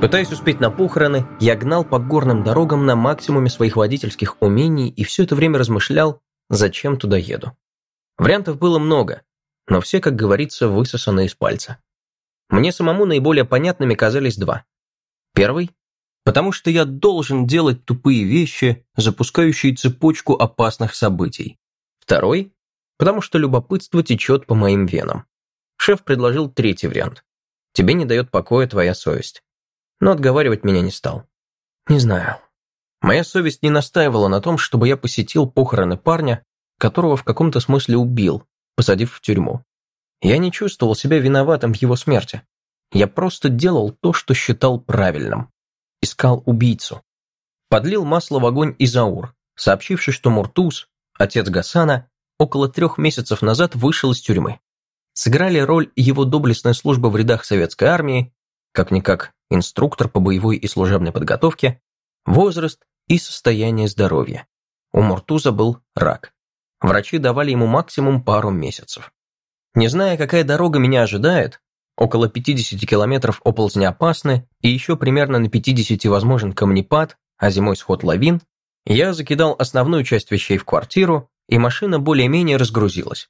Пытаясь успеть на похороны, я гнал по горным дорогам на максимуме своих водительских умений и все это время размышлял, зачем туда еду. Вариантов было много, но все, как говорится, высосаны из пальца. Мне самому наиболее понятными казались два. Первый – потому что я должен делать тупые вещи, запускающие цепочку опасных событий. Второй – потому что любопытство течет по моим венам. Шеф предложил третий вариант. Тебе не дает покоя твоя совесть. Но отговаривать меня не стал. Не знаю. Моя совесть не настаивала на том, чтобы я посетил похороны парня, которого в каком-то смысле убил, посадив в тюрьму. Я не чувствовал себя виноватым в его смерти. Я просто делал то, что считал правильным. Искал убийцу. Подлил масло в огонь Изаур, сообщивший, что Муртуз, отец Гасана, около трех месяцев назад вышел из тюрьмы. Сыграли роль его доблестной службы в рядах советской армии, как-никак инструктор по боевой и служебной подготовке, возраст и состояние здоровья. У Муртуза был рак. Врачи давали ему максимум пару месяцев. Не зная, какая дорога меня ожидает, около 50 километров оползни опасны и еще примерно на 50 возможен камнепад, а зимой сход лавин, я закидал основную часть вещей в квартиру, и машина более-менее разгрузилась.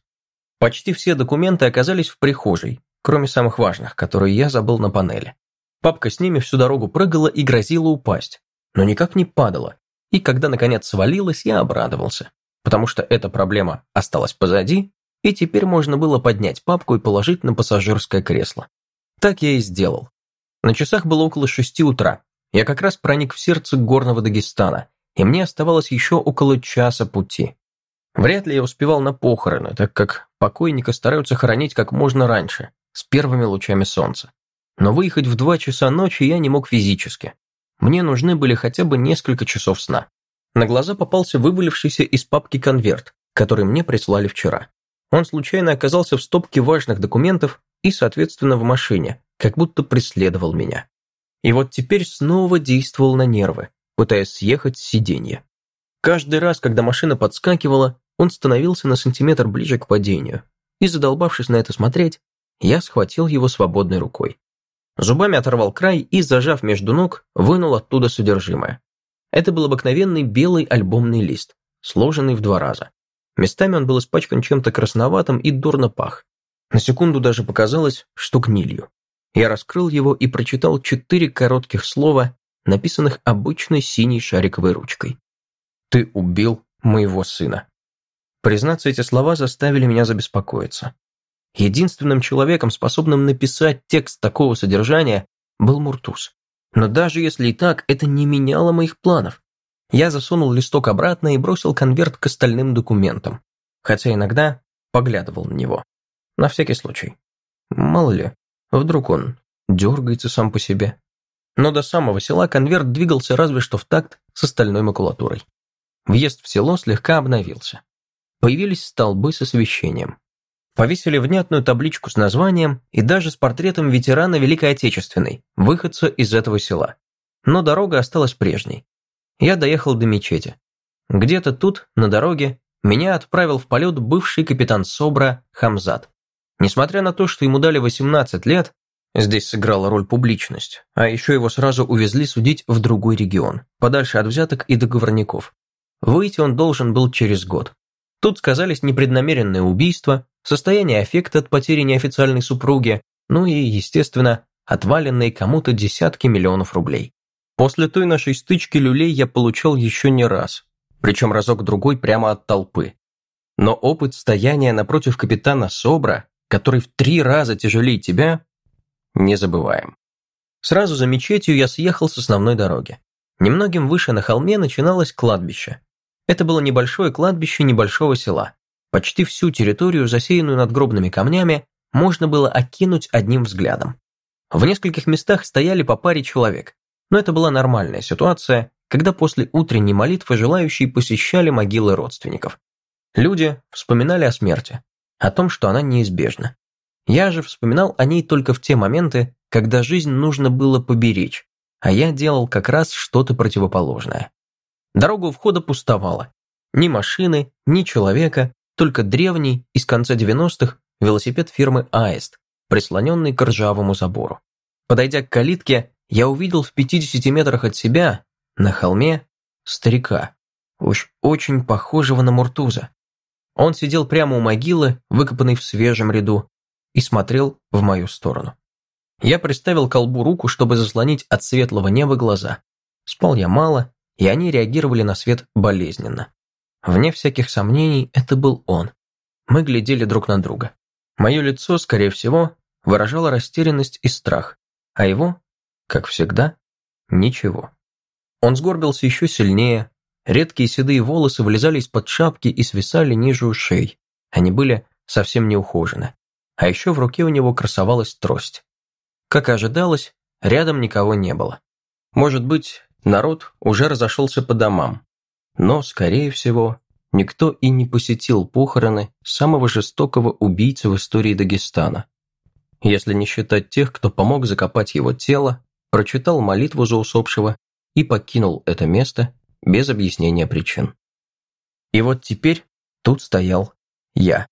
Почти все документы оказались в прихожей, кроме самых важных, которые я забыл на панели. Папка с ними всю дорогу прыгала и грозила упасть, но никак не падала, и когда наконец свалилась, я обрадовался потому что эта проблема осталась позади, и теперь можно было поднять папку и положить на пассажирское кресло. Так я и сделал. На часах было около шести утра. Я как раз проник в сердце горного Дагестана, и мне оставалось еще около часа пути. Вряд ли я успевал на похороны, так как покойника стараются хоронить как можно раньше, с первыми лучами солнца. Но выехать в два часа ночи я не мог физически. Мне нужны были хотя бы несколько часов сна. На глаза попался вывалившийся из папки конверт, который мне прислали вчера. Он случайно оказался в стопке важных документов и, соответственно, в машине, как будто преследовал меня. И вот теперь снова действовал на нервы, пытаясь съехать с сиденья. Каждый раз, когда машина подскакивала, он становился на сантиметр ближе к падению, и, задолбавшись на это смотреть, я схватил его свободной рукой. Зубами оторвал край и, зажав между ног, вынул оттуда содержимое. Это был обыкновенный белый альбомный лист, сложенный в два раза. Местами он был испачкан чем-то красноватым и дурно пах. На секунду даже показалось, что гнилью. Я раскрыл его и прочитал четыре коротких слова, написанных обычной синей шариковой ручкой. «Ты убил моего сына». Признаться, эти слова заставили меня забеспокоиться. Единственным человеком, способным написать текст такого содержания, был Муртуз. Но даже если и так, это не меняло моих планов. Я засунул листок обратно и бросил конверт к остальным документам. Хотя иногда поглядывал на него. На всякий случай. Мало ли, вдруг он дергается сам по себе. Но до самого села конверт двигался разве что в такт с остальной макулатурой. Въезд в село слегка обновился. Появились столбы с освещением. Повесили внятную табличку с названием и даже с портретом ветерана Великой Отечественной, выходца из этого села. Но дорога осталась прежней. Я доехал до мечети. Где-то тут, на дороге, меня отправил в полет бывший капитан СОБРа Хамзат. Несмотря на то, что ему дали 18 лет, здесь сыграла роль публичность, а еще его сразу увезли судить в другой регион, подальше от взяток и договорников. Выйти он должен был через год. Тут сказались непреднамеренное убийство, состояние аффекта от потери неофициальной супруги, ну и, естественно, отваленные кому-то десятки миллионов рублей. После той нашей стычки люлей я получал еще не раз, причем разок-другой прямо от толпы. Но опыт стояния напротив капитана Собра, который в три раза тяжелее тебя, не забываем. Сразу за мечетью я съехал с основной дороги. Немногим выше на холме начиналось кладбище. Это было небольшое кладбище небольшого села. Почти всю территорию, засеянную надгробными камнями, можно было окинуть одним взглядом. В нескольких местах стояли по паре человек, но это была нормальная ситуация, когда после утренней молитвы желающие посещали могилы родственников. Люди вспоминали о смерти, о том, что она неизбежна. Я же вспоминал о ней только в те моменты, когда жизнь нужно было поберечь, а я делал как раз что-то противоположное. Дорога у входа пустовала. Ни машины, ни человека, только древний, из конца 90-х, велосипед фирмы «Аист», прислоненный к ржавому забору. Подойдя к калитке, я увидел в 50 метрах от себя, на холме, старика, уж очень похожего на Муртуза. Он сидел прямо у могилы, выкопанной в свежем ряду, и смотрел в мою сторону. Я приставил колбу руку, чтобы заслонить от светлого неба глаза. Спал я мало, и они реагировали на свет болезненно. Вне всяких сомнений, это был он. Мы глядели друг на друга. Мое лицо, скорее всего, выражало растерянность и страх, а его, как всегда, ничего. Он сгорбился еще сильнее, редкие седые волосы вылезали из-под шапки и свисали ниже ушей. Они были совсем не ухожены. А еще в руке у него красовалась трость. Как и ожидалось, рядом никого не было. Может быть, народ уже разошелся по домам. Но, скорее всего, никто и не посетил похороны самого жестокого убийцы в истории Дагестана. Если не считать тех, кто помог закопать его тело, прочитал молитву за усопшего и покинул это место без объяснения причин. И вот теперь тут стоял я.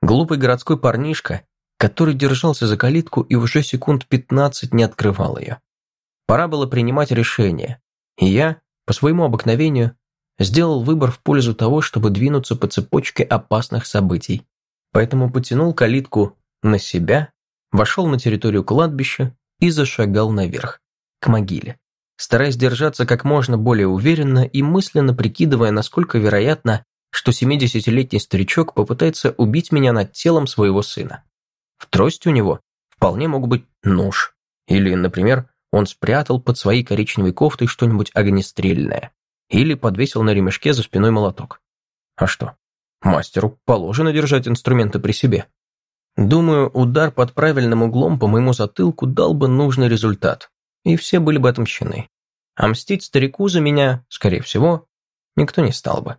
Глупый городской парнишка, который держался за калитку и уже секунд пятнадцать не открывал ее. Пора было принимать решение, и я, по своему обыкновению, сделал выбор в пользу того, чтобы двинуться по цепочке опасных событий. Поэтому потянул калитку на себя, вошел на территорию кладбища и зашагал наверх, к могиле, стараясь держаться как можно более уверенно и мысленно прикидывая, насколько вероятно, что 70-летний старичок попытается убить меня над телом своего сына. В трости у него вполне мог быть нож. Или, например, он спрятал под своей коричневой кофтой что-нибудь огнестрельное. Или подвесил на ремешке за спиной молоток. А что? Мастеру положено держать инструменты при себе. Думаю, удар под правильным углом по моему затылку дал бы нужный результат, и все были бы отмщены. А мстить старику за меня, скорее всего, никто не стал бы.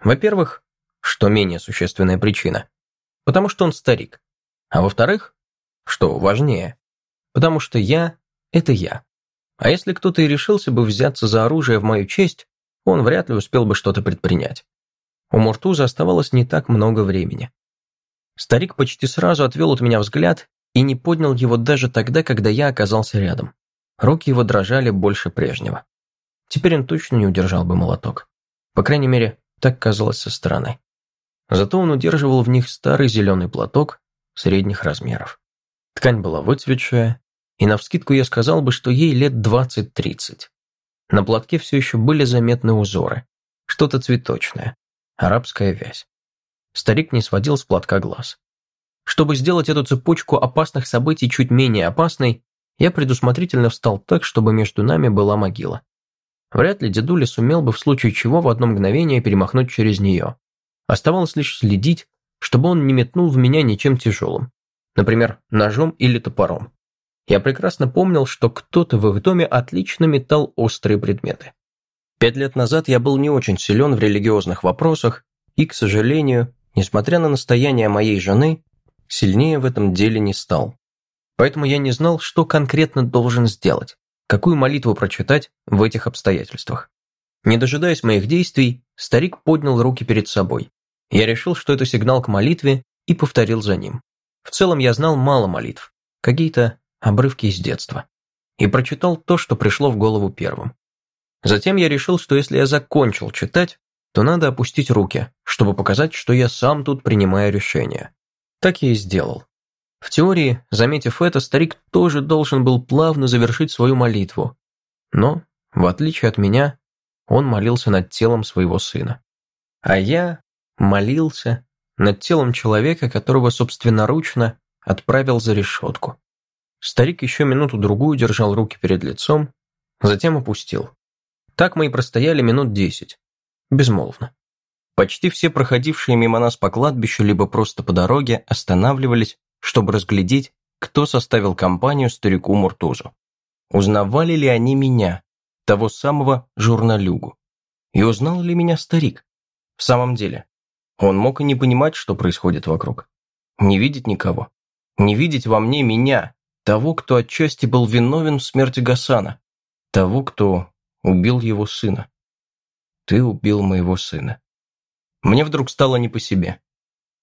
Во-первых, что менее существенная причина, потому что он старик. А во-вторых, что важнее, потому что я – это я. А если кто-то и решился бы взяться за оружие в мою честь, он вряд ли успел бы что-то предпринять. У Муртуза оставалось не так много времени. Старик почти сразу отвел от меня взгляд и не поднял его даже тогда, когда я оказался рядом. Руки его дрожали больше прежнего. Теперь он точно не удержал бы молоток. По крайней мере, так казалось со стороны. Зато он удерживал в них старый зеленый платок средних размеров. Ткань была выцветшая, и навскидку я сказал бы, что ей лет 20-30. На платке все еще были заметны узоры, что-то цветочное, арабская вязь. Старик не сводил с платка глаз. Чтобы сделать эту цепочку опасных событий чуть менее опасной, я предусмотрительно встал так, чтобы между нами была могила. Вряд ли дедуля сумел бы в случае чего в одно мгновение перемахнуть через нее. Оставалось лишь следить, чтобы он не метнул в меня ничем тяжелым, например, ножом или топором. Я прекрасно помнил, что кто-то в их доме отлично метал острые предметы. Пять лет назад я был не очень силен в религиозных вопросах и, к сожалению, несмотря на настояние моей жены, сильнее в этом деле не стал. Поэтому я не знал, что конкретно должен сделать, какую молитву прочитать в этих обстоятельствах. Не дожидаясь моих действий, старик поднял руки перед собой. Я решил, что это сигнал к молитве, и повторил за ним. В целом я знал мало молитв, какие-то обрывки из детства. И прочитал то, что пришло в голову первым. Затем я решил, что если я закончил читать, то надо опустить руки, чтобы показать, что я сам тут принимаю решение. Так я и сделал. В теории, заметив это, старик тоже должен был плавно завершить свою молитву. Но, в отличие от меня, он молился над телом своего сына. А я молился над телом человека, которого собственноручно отправил за решетку. Старик еще минуту-другую держал руки перед лицом, затем опустил. Так мы и простояли минут десять, безмолвно. Почти все проходившие мимо нас по кладбищу либо просто по дороге останавливались, чтобы разглядеть, кто составил компанию старику Муртузу. Узнавали ли они меня, того самого журналюгу? И узнал ли меня старик? В самом деле, он мог и не понимать, что происходит вокруг. Не видеть никого. Не видеть во мне меня, того, кто отчасти был виновен в смерти Гасана. Того, кто убил его сына. Ты убил моего сына. Мне вдруг стало не по себе.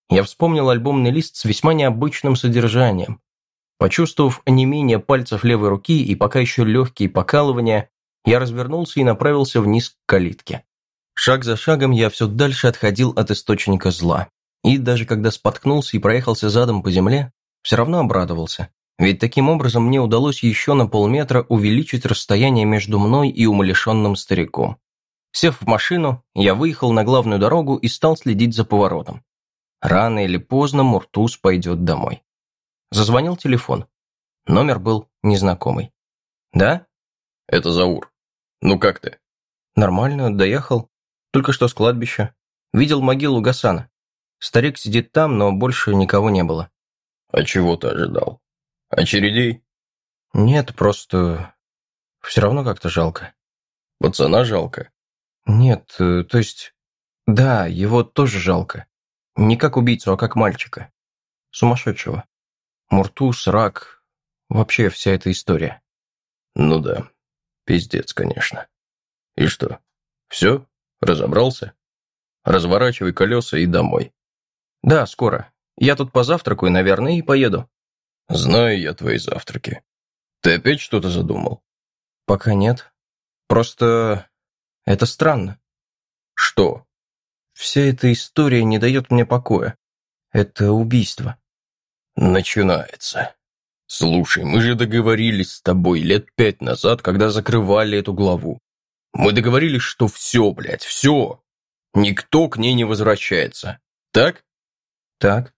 Я вспомнил альбомный лист с весьма необычным содержанием. Почувствовав онемение пальцев левой руки и пока еще легкие покалывания, я развернулся и направился вниз к калитке. Шаг за шагом я все дальше отходил от источника зла. И даже когда споткнулся и проехался задом по земле, все равно обрадовался. Ведь таким образом мне удалось еще на полметра увеличить расстояние между мной и умалишенным стариком. Сев в машину, я выехал на главную дорогу и стал следить за поворотом. Рано или поздно Муртуз пойдет домой. Зазвонил телефон. Номер был незнакомый. «Да?» «Это Заур. Ну как ты?» «Нормально, доехал. Только что с кладбища. Видел могилу Гасана. Старик сидит там, но больше никого не было». «А чего ты ожидал? Очередей?» «Нет, просто... Все равно как-то жалко». «Пацана жалко?» «Нет, э, то есть... Да, его тоже жалко. Не как убийцу, а как мальчика. Сумасшедшего. Муртуз, рак, вообще вся эта история. Ну да, пиздец, конечно. И что, все? Разобрался? Разворачивай колеса и домой. Да, скоро. Я тут позавтракаю, наверное, и поеду. Знаю я твои завтраки. Ты опять что-то задумал? Пока нет. Просто это странно. Что? Вся эта история не дает мне покоя. Это убийство. Начинается. Слушай, мы же договорились с тобой лет пять назад, когда закрывали эту главу. Мы договорились, что все, блядь, все. Никто к ней не возвращается. Так? Так.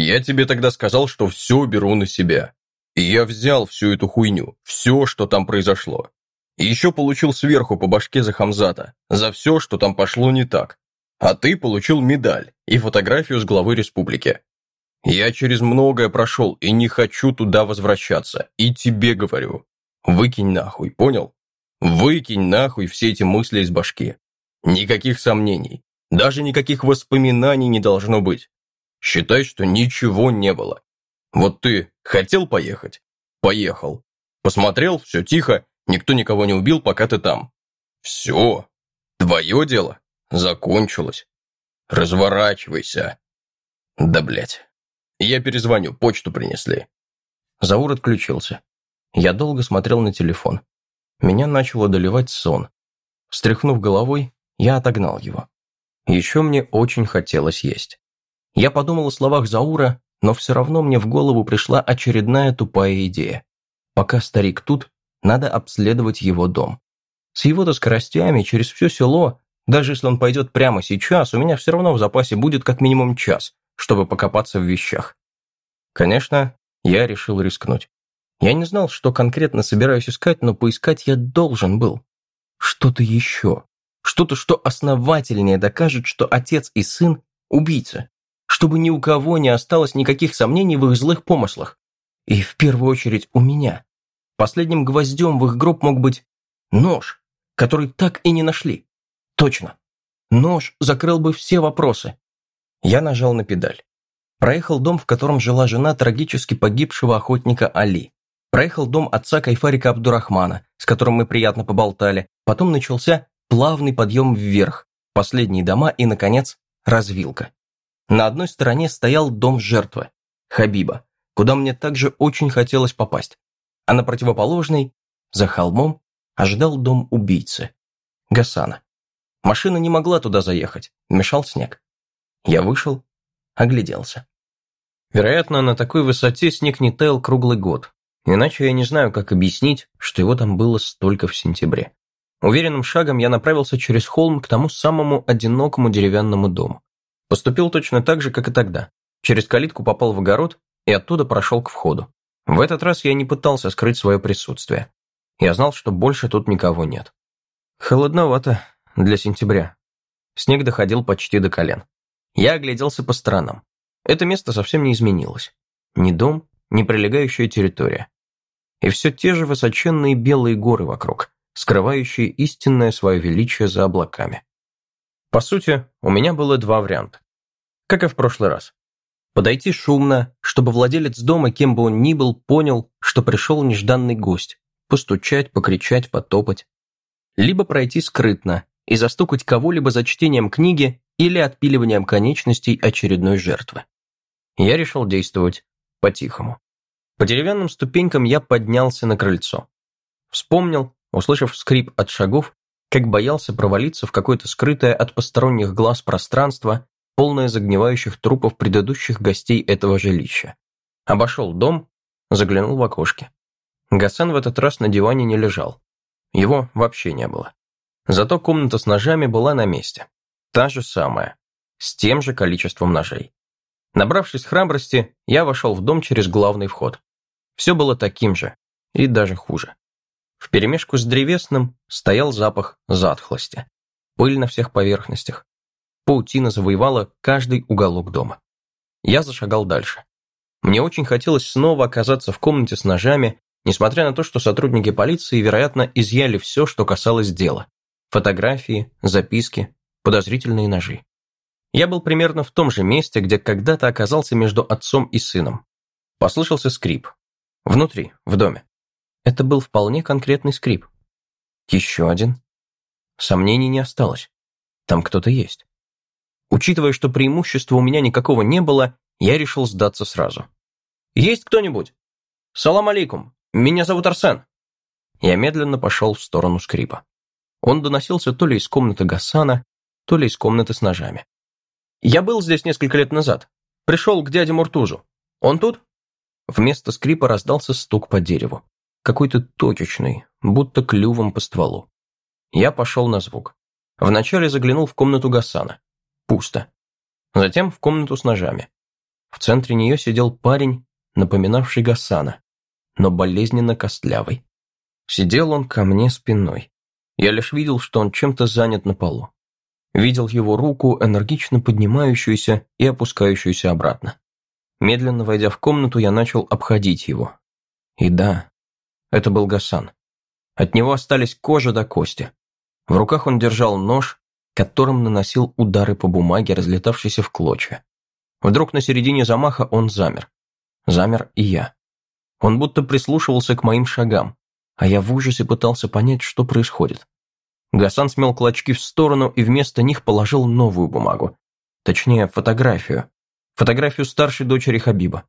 Я тебе тогда сказал, что все беру на себя. И я взял всю эту хуйню, все, что там произошло. И еще получил сверху по башке за Хамзата, за все, что там пошло не так. А ты получил медаль и фотографию с главы республики. Я через многое прошел и не хочу туда возвращаться. И тебе говорю. Выкинь нахуй, понял? Выкинь нахуй все эти мысли из башки. Никаких сомнений. Даже никаких воспоминаний не должно быть. Считай, что ничего не было. Вот ты хотел поехать? Поехал. Посмотрел, все тихо, никто никого не убил, пока ты там. Все. Твое дело. Закончилось. Разворачивайся. Да блять. Я перезвоню, почту принесли». Заур отключился. Я долго смотрел на телефон. Меня начал одолевать сон. Встряхнув головой, я отогнал его. Еще мне очень хотелось есть. Я подумал о словах Заура, но все равно мне в голову пришла очередная тупая идея. Пока старик тут, надо обследовать его дом. С его-то скоростями через все село, даже если он пойдет прямо сейчас, у меня все равно в запасе будет как минимум час, чтобы покопаться в вещах. Конечно, я решил рискнуть. Я не знал, что конкретно собираюсь искать, но поискать я должен был. Что-то еще. Что-то, что основательнее докажет, что отец и сын – убийцы. Чтобы ни у кого не осталось никаких сомнений в их злых помыслах. И в первую очередь у меня. Последним гвоздем в их гроб мог быть нож, который так и не нашли. Точно. Нож закрыл бы все вопросы. Я нажал на педаль. Проехал дом, в котором жила жена трагически погибшего охотника Али. Проехал дом отца Кайфарика Абдурахмана, с которым мы приятно поболтали. Потом начался плавный подъем вверх, последние дома и, наконец, развилка. На одной стороне стоял дом жертвы, Хабиба, куда мне также очень хотелось попасть. А на противоположной, за холмом, ожидал дом убийцы, Гасана. Машина не могла туда заехать, мешал снег. Я вышел, огляделся. Вероятно, на такой высоте снег не таял круглый год. Иначе я не знаю, как объяснить, что его там было столько в сентябре. Уверенным шагом я направился через холм к тому самому одинокому деревянному дому. Поступил точно так же, как и тогда. Через калитку попал в огород и оттуда прошел к входу. В этот раз я не пытался скрыть свое присутствие. Я знал, что больше тут никого нет. Холодновато для сентября. Снег доходил почти до колен. Я огляделся по сторонам. Это место совсем не изменилось. Ни дом, ни прилегающая территория. И все те же высоченные белые горы вокруг, скрывающие истинное свое величие за облаками. По сути, у меня было два варианта. Как и в прошлый раз. Подойти шумно, чтобы владелец дома, кем бы он ни был, понял, что пришел нежданный гость. Постучать, покричать, потопать. Либо пройти скрытно и застукать кого-либо за чтением книги или отпиливанием конечностей очередной жертвы. Я решил действовать по-тихому. По деревянным ступенькам я поднялся на крыльцо. Вспомнил, услышав скрип от шагов, как боялся провалиться в какое-то скрытое от посторонних глаз пространство, полное загнивающих трупов предыдущих гостей этого жилища. Обошел дом, заглянул в окошки. Гасан в этот раз на диване не лежал. Его вообще не было. Зато комната с ножами была на месте. Та же самая, с тем же количеством ножей. Набравшись храбрости, я вошел в дом через главный вход. Все было таким же, и даже хуже. В перемешку с древесным стоял запах затхлости. Пыль на всех поверхностях. Паутина завоевала каждый уголок дома. Я зашагал дальше. Мне очень хотелось снова оказаться в комнате с ножами, несмотря на то, что сотрудники полиции, вероятно, изъяли все, что касалось дела. Фотографии, записки, подозрительные ножи. Я был примерно в том же месте, где когда-то оказался между отцом и сыном. Послышался скрип, Внутри, в доме. Это был вполне конкретный скрип. Еще один. Сомнений не осталось. Там кто-то есть. Учитывая, что преимущества у меня никакого не было, я решил сдаться сразу. «Есть кто-нибудь?» «Салам алейкум. Меня зовут Арсен». Я медленно пошел в сторону скрипа. Он доносился то ли из комнаты Гасана, то ли из комнаты с ножами. «Я был здесь несколько лет назад. Пришел к дяде Муртузу. Он тут?» Вместо скрипа раздался стук по дереву. Какой-то точечный, будто клювом по стволу. Я пошел на звук. Вначале заглянул в комнату Гасана. Пусто. Затем в комнату с ножами. В центре нее сидел парень, напоминавший Гасана, но болезненно костлявый. Сидел он ко мне спиной. Я лишь видел, что он чем-то занят на полу. Видел его руку, энергично поднимающуюся и опускающуюся обратно. Медленно войдя в комнату, я начал обходить его. И да, это был Гасан. От него остались кожа до кости. В руках он держал нож, которым наносил удары по бумаге, разлетавшейся в клочья. Вдруг на середине замаха он замер. Замер и я. Он будто прислушивался к моим шагам, а я в ужасе пытался понять, что происходит. Гасан смел клочки в сторону и вместо них положил новую бумагу. Точнее, фотографию, фотографию старшей дочери Хабиба.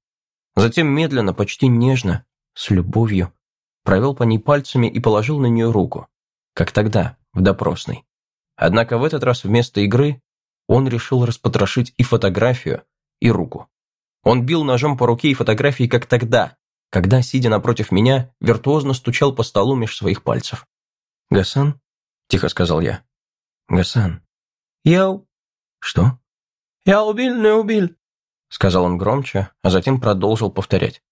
Затем медленно, почти нежно, с любовью, провел по ней пальцами и положил на нее руку, как тогда, в допросной. Однако в этот раз вместо игры он решил распотрошить и фотографию, и руку. Он бил ножом по руке и фотографии, как тогда, когда, сидя напротив меня, виртуозно стучал по столу меж своих пальцев. «Гасан?» – тихо сказал я. «Гасан». «Я...» «Что?» «Я убил, не убил. — сказал он громче, а затем продолжил повторять.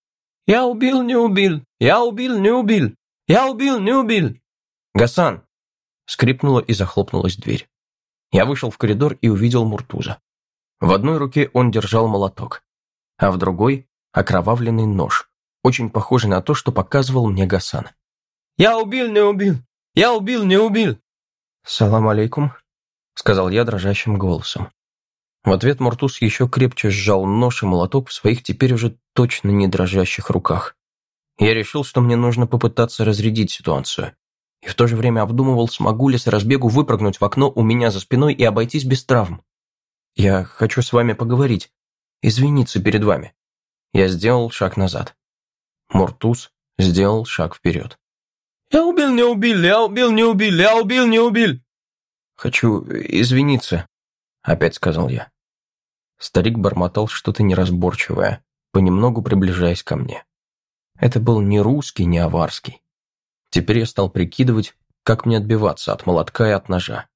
«Я убил, не убил! Я убил, не убил! Я убил, не убил!» «Гасан!» — скрипнула и захлопнулась дверь. Я вышел в коридор и увидел Муртуза. В одной руке он держал молоток, а в другой — окровавленный нож, очень похожий на то, что показывал мне Гасан. «Я убил, не убил! Я убил, не убил!» «Салам алейкум», — сказал я дрожащим голосом. В ответ Муртуз еще крепче сжал нож и молоток в своих теперь уже точно не дрожащих руках. Я решил, что мне нужно попытаться разрядить ситуацию. И в то же время обдумывал, смогу ли с разбегу выпрыгнуть в окно у меня за спиной и обойтись без травм. «Я хочу с вами поговорить. Извиниться перед вами». Я сделал шаг назад. Муртуз сделал шаг вперед. «Я убил, не убил, я убил, не убил, я убил, не убил». «Хочу извиниться», — опять сказал я. Старик бормотал что-то неразборчивое, понемногу приближаясь ко мне. Это был не русский, не аварский. Теперь я стал прикидывать, как мне отбиваться от молотка и от ножа.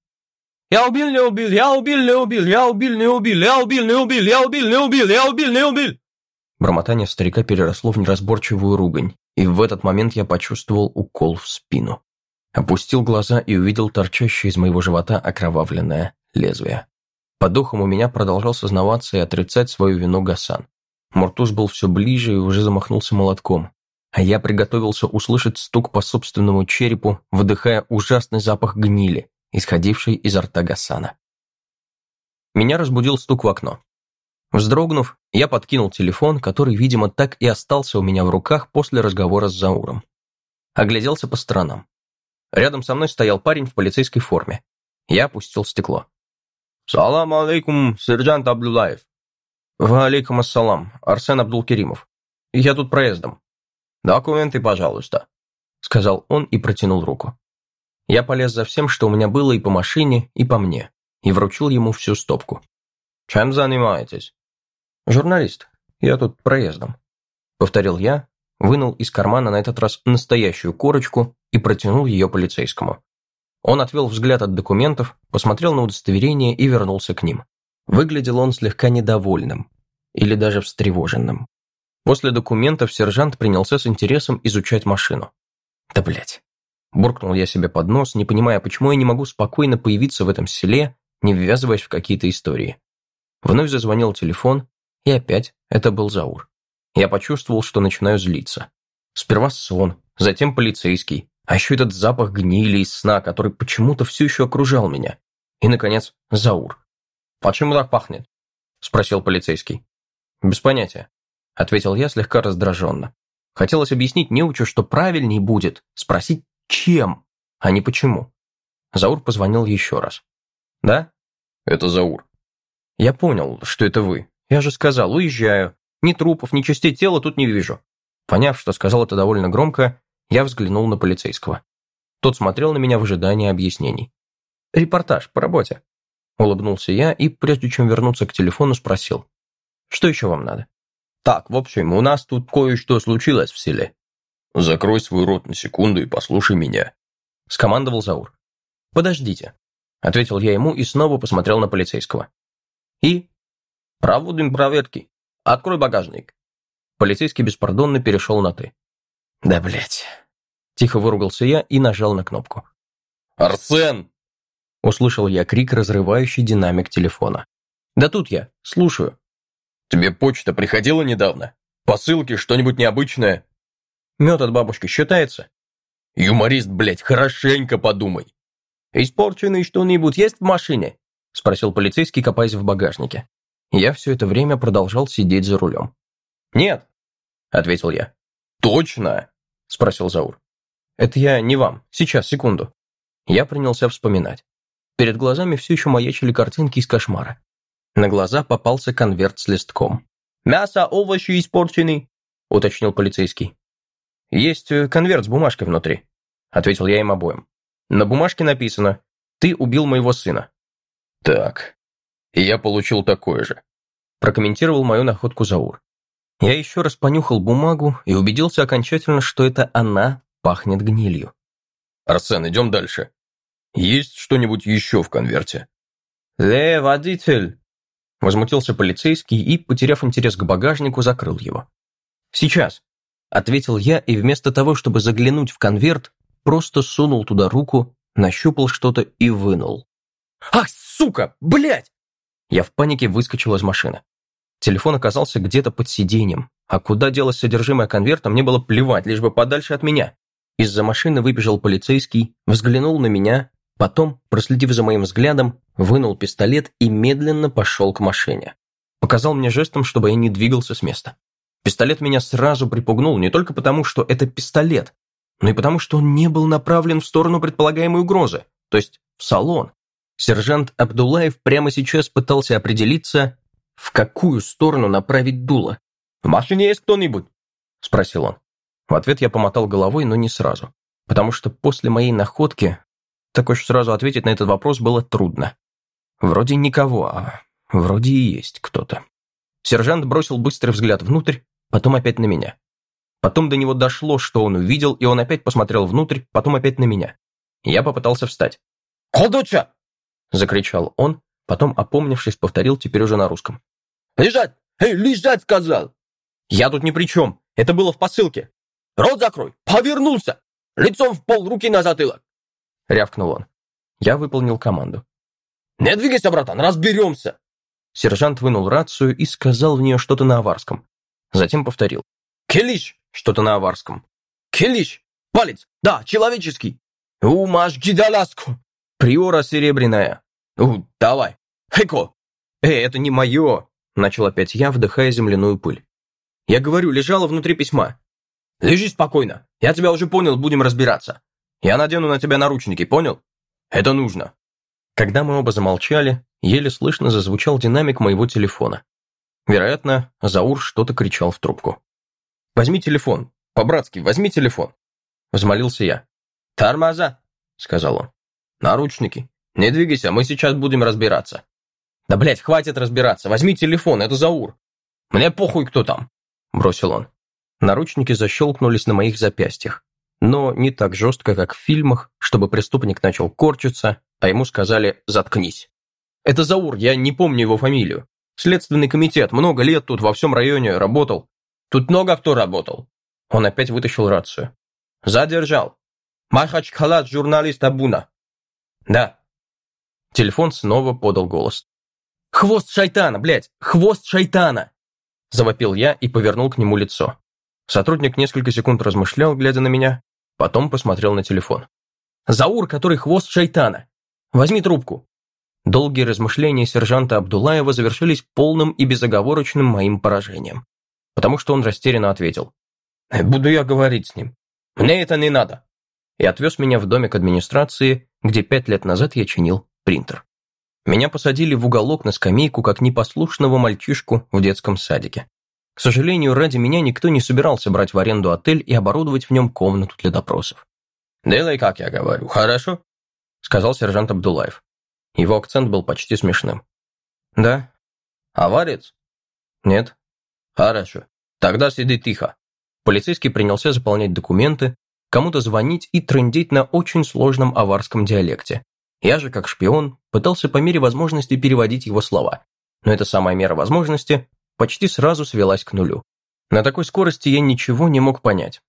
«Я убил, не убил, я убил, не убил, я убил, не убил, я убил, не убил, я убил, не убил, я убил, не убил!» Бормотание старика переросло в неразборчивую ругань, и в этот момент я почувствовал укол в спину. Опустил глаза и увидел торчащее из моего живота окровавленное лезвие. По духам у меня продолжал сознаваться и отрицать свою вину Гасан. Муртуз был все ближе и уже замахнулся молотком. А я приготовился услышать стук по собственному черепу, вдыхая ужасный запах гнили, исходивший изо рта Гасана. Меня разбудил стук в окно. Вздрогнув, я подкинул телефон, который, видимо, так и остался у меня в руках после разговора с Зауром. Огляделся по сторонам. Рядом со мной стоял парень в полицейской форме. Я опустил стекло. «Салам алейкум, сержант Абдулаев». «Ва алейкум ассалам, Арсен Абдулкеримов. Я тут проездом. «Документы, пожалуйста», — сказал он и протянул руку. Я полез за всем, что у меня было и по машине, и по мне, и вручил ему всю стопку. «Чем занимаетесь?» «Журналист. Я тут проездом», — повторил я, вынул из кармана на этот раз настоящую корочку и протянул ее полицейскому. Он отвел взгляд от документов, посмотрел на удостоверение и вернулся к ним. Выглядел он слегка недовольным или даже встревоженным. После документов сержант принялся с интересом изучать машину. Да блять. Буркнул я себе под нос, не понимая, почему я не могу спокойно появиться в этом селе, не ввязываясь в какие-то истории. Вновь зазвонил телефон, и опять это был Заур. Я почувствовал, что начинаю злиться. Сперва сон, затем полицейский, а еще этот запах гнили из сна, который почему-то все еще окружал меня. И, наконец, Заур. «Почему так пахнет?» – спросил полицейский. «Без понятия», – ответил я слегка раздраженно. Хотелось объяснить неучу, что правильней будет спросить «чем», а не «почему». Заур позвонил еще раз. «Да?» «Это Заур». «Я понял, что это вы. Я же сказал, уезжаю. Ни трупов, ни частей тела тут не вижу». Поняв, что сказал это довольно громко, я взглянул на полицейского. Тот смотрел на меня в ожидании объяснений. «Репортаж по работе», – улыбнулся я и, прежде чем вернуться к телефону, спросил. «Что еще вам надо?» Так, в общем, у нас тут кое-что случилось в селе. Закрой свой рот на секунду и послушай меня. Скомандовал Заур. Подождите. Ответил я ему и снова посмотрел на полицейского. И? Проводим проверки. Открой багажник. Полицейский беспардонно перешел на «ты». Да блять. Тихо выругался я и нажал на кнопку. «Арсен!» Услышал я крик, разрывающий динамик телефона. «Да тут я, слушаю». Тебе почта приходила недавно? Посылки, что-нибудь необычное?» «Мед от бабушки считается?» «Юморист, блядь, хорошенько подумай!» «Испорченный что-нибудь есть в машине?» Спросил полицейский, копаясь в багажнике. Я все это время продолжал сидеть за рулем. «Нет», — ответил я. «Точно?» — спросил Заур. «Это я не вам. Сейчас, секунду». Я принялся вспоминать. Перед глазами все еще маячили картинки из кошмара. На глаза попался конверт с листком. «Мясо, овощи испорчены», — уточнил полицейский. «Есть э, конверт с бумажкой внутри», — ответил я им обоим. «На бумажке написано «Ты убил моего сына». «Так, я получил такое же», — прокомментировал мою находку Заур. Я еще раз понюхал бумагу и убедился окончательно, что это она пахнет гнилью. «Арсен, идем дальше. Есть что-нибудь еще в конверте?» «Ле, водитель!» Возмутился полицейский и, потеряв интерес к багажнику, закрыл его. «Сейчас», — ответил я и вместо того, чтобы заглянуть в конверт, просто сунул туда руку, нащупал что-то и вынул. «Ах, сука, блядь!» Я в панике выскочил из машины. Телефон оказался где-то под сиденьем, а куда делось содержимое конверта, мне было плевать, лишь бы подальше от меня. Из-за машины выбежал полицейский, взглянул на меня Потом, проследив за моим взглядом, вынул пистолет и медленно пошел к машине. Показал мне жестом, чтобы я не двигался с места. Пистолет меня сразу припугнул не только потому, что это пистолет, но и потому, что он не был направлен в сторону предполагаемой угрозы, то есть в салон. Сержант Абдулаев прямо сейчас пытался определиться, в какую сторону направить дуло. «В машине есть кто-нибудь?» – спросил он. В ответ я помотал головой, но не сразу, потому что после моей находки так уж сразу ответить на этот вопрос было трудно. Вроде никого, а вроде и есть кто-то. Сержант бросил быстрый взгляд внутрь, потом опять на меня. Потом до него дошло, что он увидел, и он опять посмотрел внутрь, потом опять на меня. Я попытался встать. «Колдуча!» – закричал он, потом, опомнившись, повторил теперь уже на русском. «Лежать! Эй, лежать, сказал!» «Я тут ни при чем. Это было в посылке». «Рот закрой! Повернулся! Лицом в пол, руки на затылок!» рявкнул он. Я выполнил команду. «Не двигайся, братан, разберемся!» Сержант вынул рацию и сказал в нее что-то на аварском. Затем повторил. «Келиш!» Что-то на аварском. «Келиш! Палец! Да, человеческий! Умаш гидаляску!» «Приора серебряная!» «У, давай! Хэко!» «Эй, это не мое!» Начал опять я, вдыхая земляную пыль. «Я говорю, лежала внутри письма». «Лежи спокойно. Я тебя уже понял, будем разбираться. Я надену на тебя наручники, понял? Это нужно». Когда мы оба замолчали, еле слышно зазвучал динамик моего телефона. Вероятно, Заур что-то кричал в трубку. «Возьми телефон. По-братски, возьми телефон. Взмолился я. «Тормоза!» — сказал он. «Наручники. Не двигайся, мы сейчас будем разбираться». «Да, блядь, хватит разбираться. Возьми телефон, это Заур». «Мне похуй, кто там», — бросил он. Наручники защелкнулись на моих запястьях. Но не так жестко, как в фильмах, чтобы преступник начал корчиться, а ему сказали «заткнись». «Это Заур, я не помню его фамилию. Следственный комитет, много лет тут во всем районе работал. Тут много кто работал». Он опять вытащил рацию. «Задержал. Махачкала, журналист Абуна». «Да». Телефон снова подал голос. «Хвост шайтана, блядь! Хвост шайтана!» Завопил я и повернул к нему лицо. Сотрудник несколько секунд размышлял, глядя на меня, потом посмотрел на телефон. «Заур, который хвост шайтана! Возьми трубку!» Долгие размышления сержанта Абдулаева завершились полным и безоговорочным моим поражением. Потому что он растерянно ответил. «Буду я говорить с ним. Мне это не надо!» И отвез меня в домик администрации, где пять лет назад я чинил принтер. Меня посадили в уголок на скамейку, как непослушного мальчишку в детском садике. К сожалению, ради меня никто не собирался брать в аренду отель и оборудовать в нем комнату для допросов. «Делай, как я говорю, хорошо?» сказал сержант Абдулаев. Его акцент был почти смешным. «Да». «Аварец?» «Нет». «Хорошо. Тогда сиди тихо». Полицейский принялся заполнять документы, кому-то звонить и трындеть на очень сложном аварском диалекте, я же, как шпион, пытался по мере возможности переводить его слова. Но эта самая мера возможности почти сразу свелась к нулю. На такой скорости я ничего не мог понять.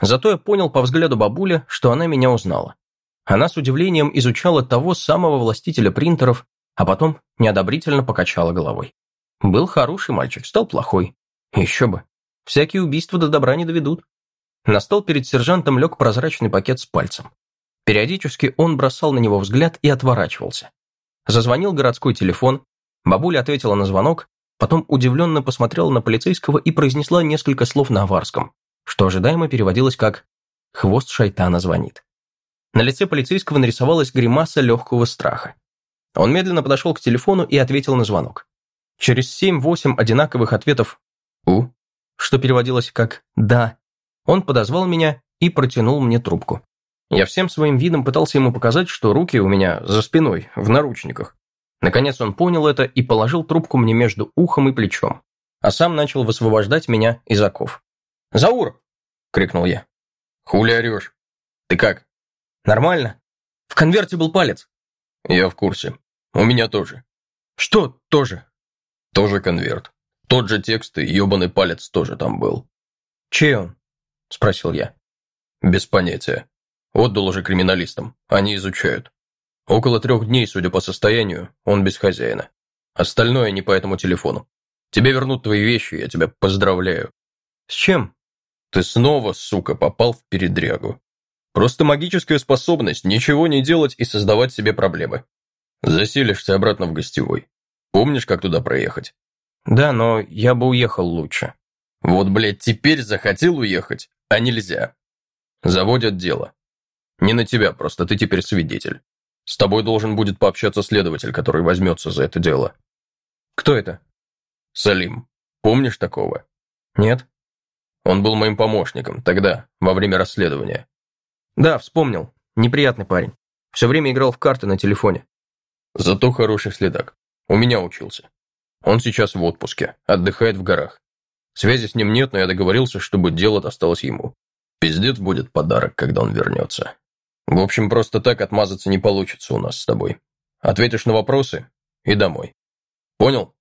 Зато я понял по взгляду бабули, что она меня узнала. Она с удивлением изучала того самого властителя принтеров, а потом неодобрительно покачала головой. Был хороший мальчик, стал плохой. Еще бы. Всякие убийства до добра не доведут. На стол перед сержантом лег прозрачный пакет с пальцем. Периодически он бросал на него взгляд и отворачивался. Зазвонил городской телефон, бабуля ответила на звонок, потом удивленно посмотрела на полицейского и произнесла несколько слов на аварском, что ожидаемо переводилось как «хвост шайтана звонит». На лице полицейского нарисовалась гримаса легкого страха. Он медленно подошел к телефону и ответил на звонок. Через семь-восемь одинаковых ответов «У», что переводилось как «да», он подозвал меня и протянул мне трубку. Я всем своим видом пытался ему показать, что руки у меня за спиной, в наручниках. Наконец он понял это и положил трубку мне между ухом и плечом, а сам начал высвобождать меня из оков. «Заур!» — крикнул я. «Хули орешь? Ты как?» «Нормально. В конверте был палец». «Я в курсе. У меня тоже». «Что тоже?» «Тоже конверт. Тот же текст и ебаный палец тоже там был». «Чей он?» — спросил я. «Без понятия. Отдал уже криминалистам. Они изучают. Около трех дней, судя по состоянию, он без хозяина. Остальное не по этому телефону. Тебе вернут твои вещи, я тебя поздравляю. С чем? Ты снова, сука, попал в передрягу. Просто магическая способность ничего не делать и создавать себе проблемы. Заселишься обратно в гостевой. Помнишь, как туда проехать? Да, но я бы уехал лучше. Вот, блядь, теперь захотел уехать, а нельзя. Заводят дело. Не на тебя, просто ты теперь свидетель. С тобой должен будет пообщаться следователь, который возьмется за это дело. Кто это? Салим. Помнишь такого? Нет. Он был моим помощником тогда, во время расследования. Да, вспомнил. Неприятный парень. Все время играл в карты на телефоне. Зато хороший следак. У меня учился. Он сейчас в отпуске, отдыхает в горах. Связи с ним нет, но я договорился, чтобы дело досталось ему. Пиздец будет подарок, когда он вернется. В общем, просто так отмазаться не получится у нас с тобой. Ответишь на вопросы и домой. Понял?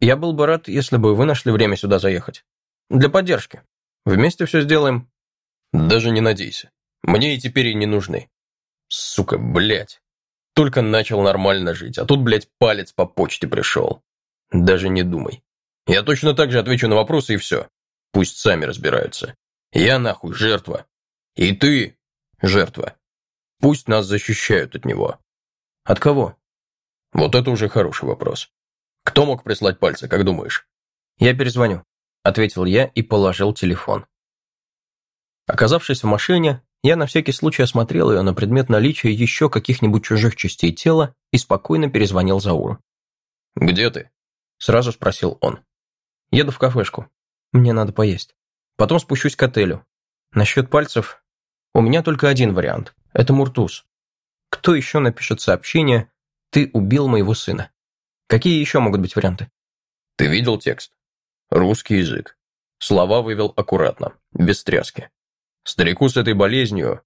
Я был бы рад, если бы вы нашли время сюда заехать. Для поддержки. Вместе все сделаем. Даже не надейся. Мне и теперь и не нужны. Сука, блядь. Только начал нормально жить, а тут, блядь, палец по почте пришел. Даже не думай. Я точно так же отвечу на вопросы и все. Пусть сами разбираются. Я нахуй жертва. И ты жертва. Пусть нас защищают от него. От кого? Вот это уже хороший вопрос. Кто мог прислать пальцы, как думаешь? Я перезвоню, ответил я и положил телефон. Оказавшись в машине, я на всякий случай осмотрел ее на предмет наличия еще каких-нибудь чужих частей тела и спокойно перезвонил Зауру. «Где ты?» – сразу спросил он. «Еду в кафешку. Мне надо поесть. Потом спущусь к отелю. Насчет пальцев, у меня только один вариант. Это Муртуз. Кто еще напишет сообщение «Ты убил моего сына»? Какие еще могут быть варианты? Ты видел текст? Русский язык. Слова вывел аккуратно, без тряски. Старику с этой болезнью...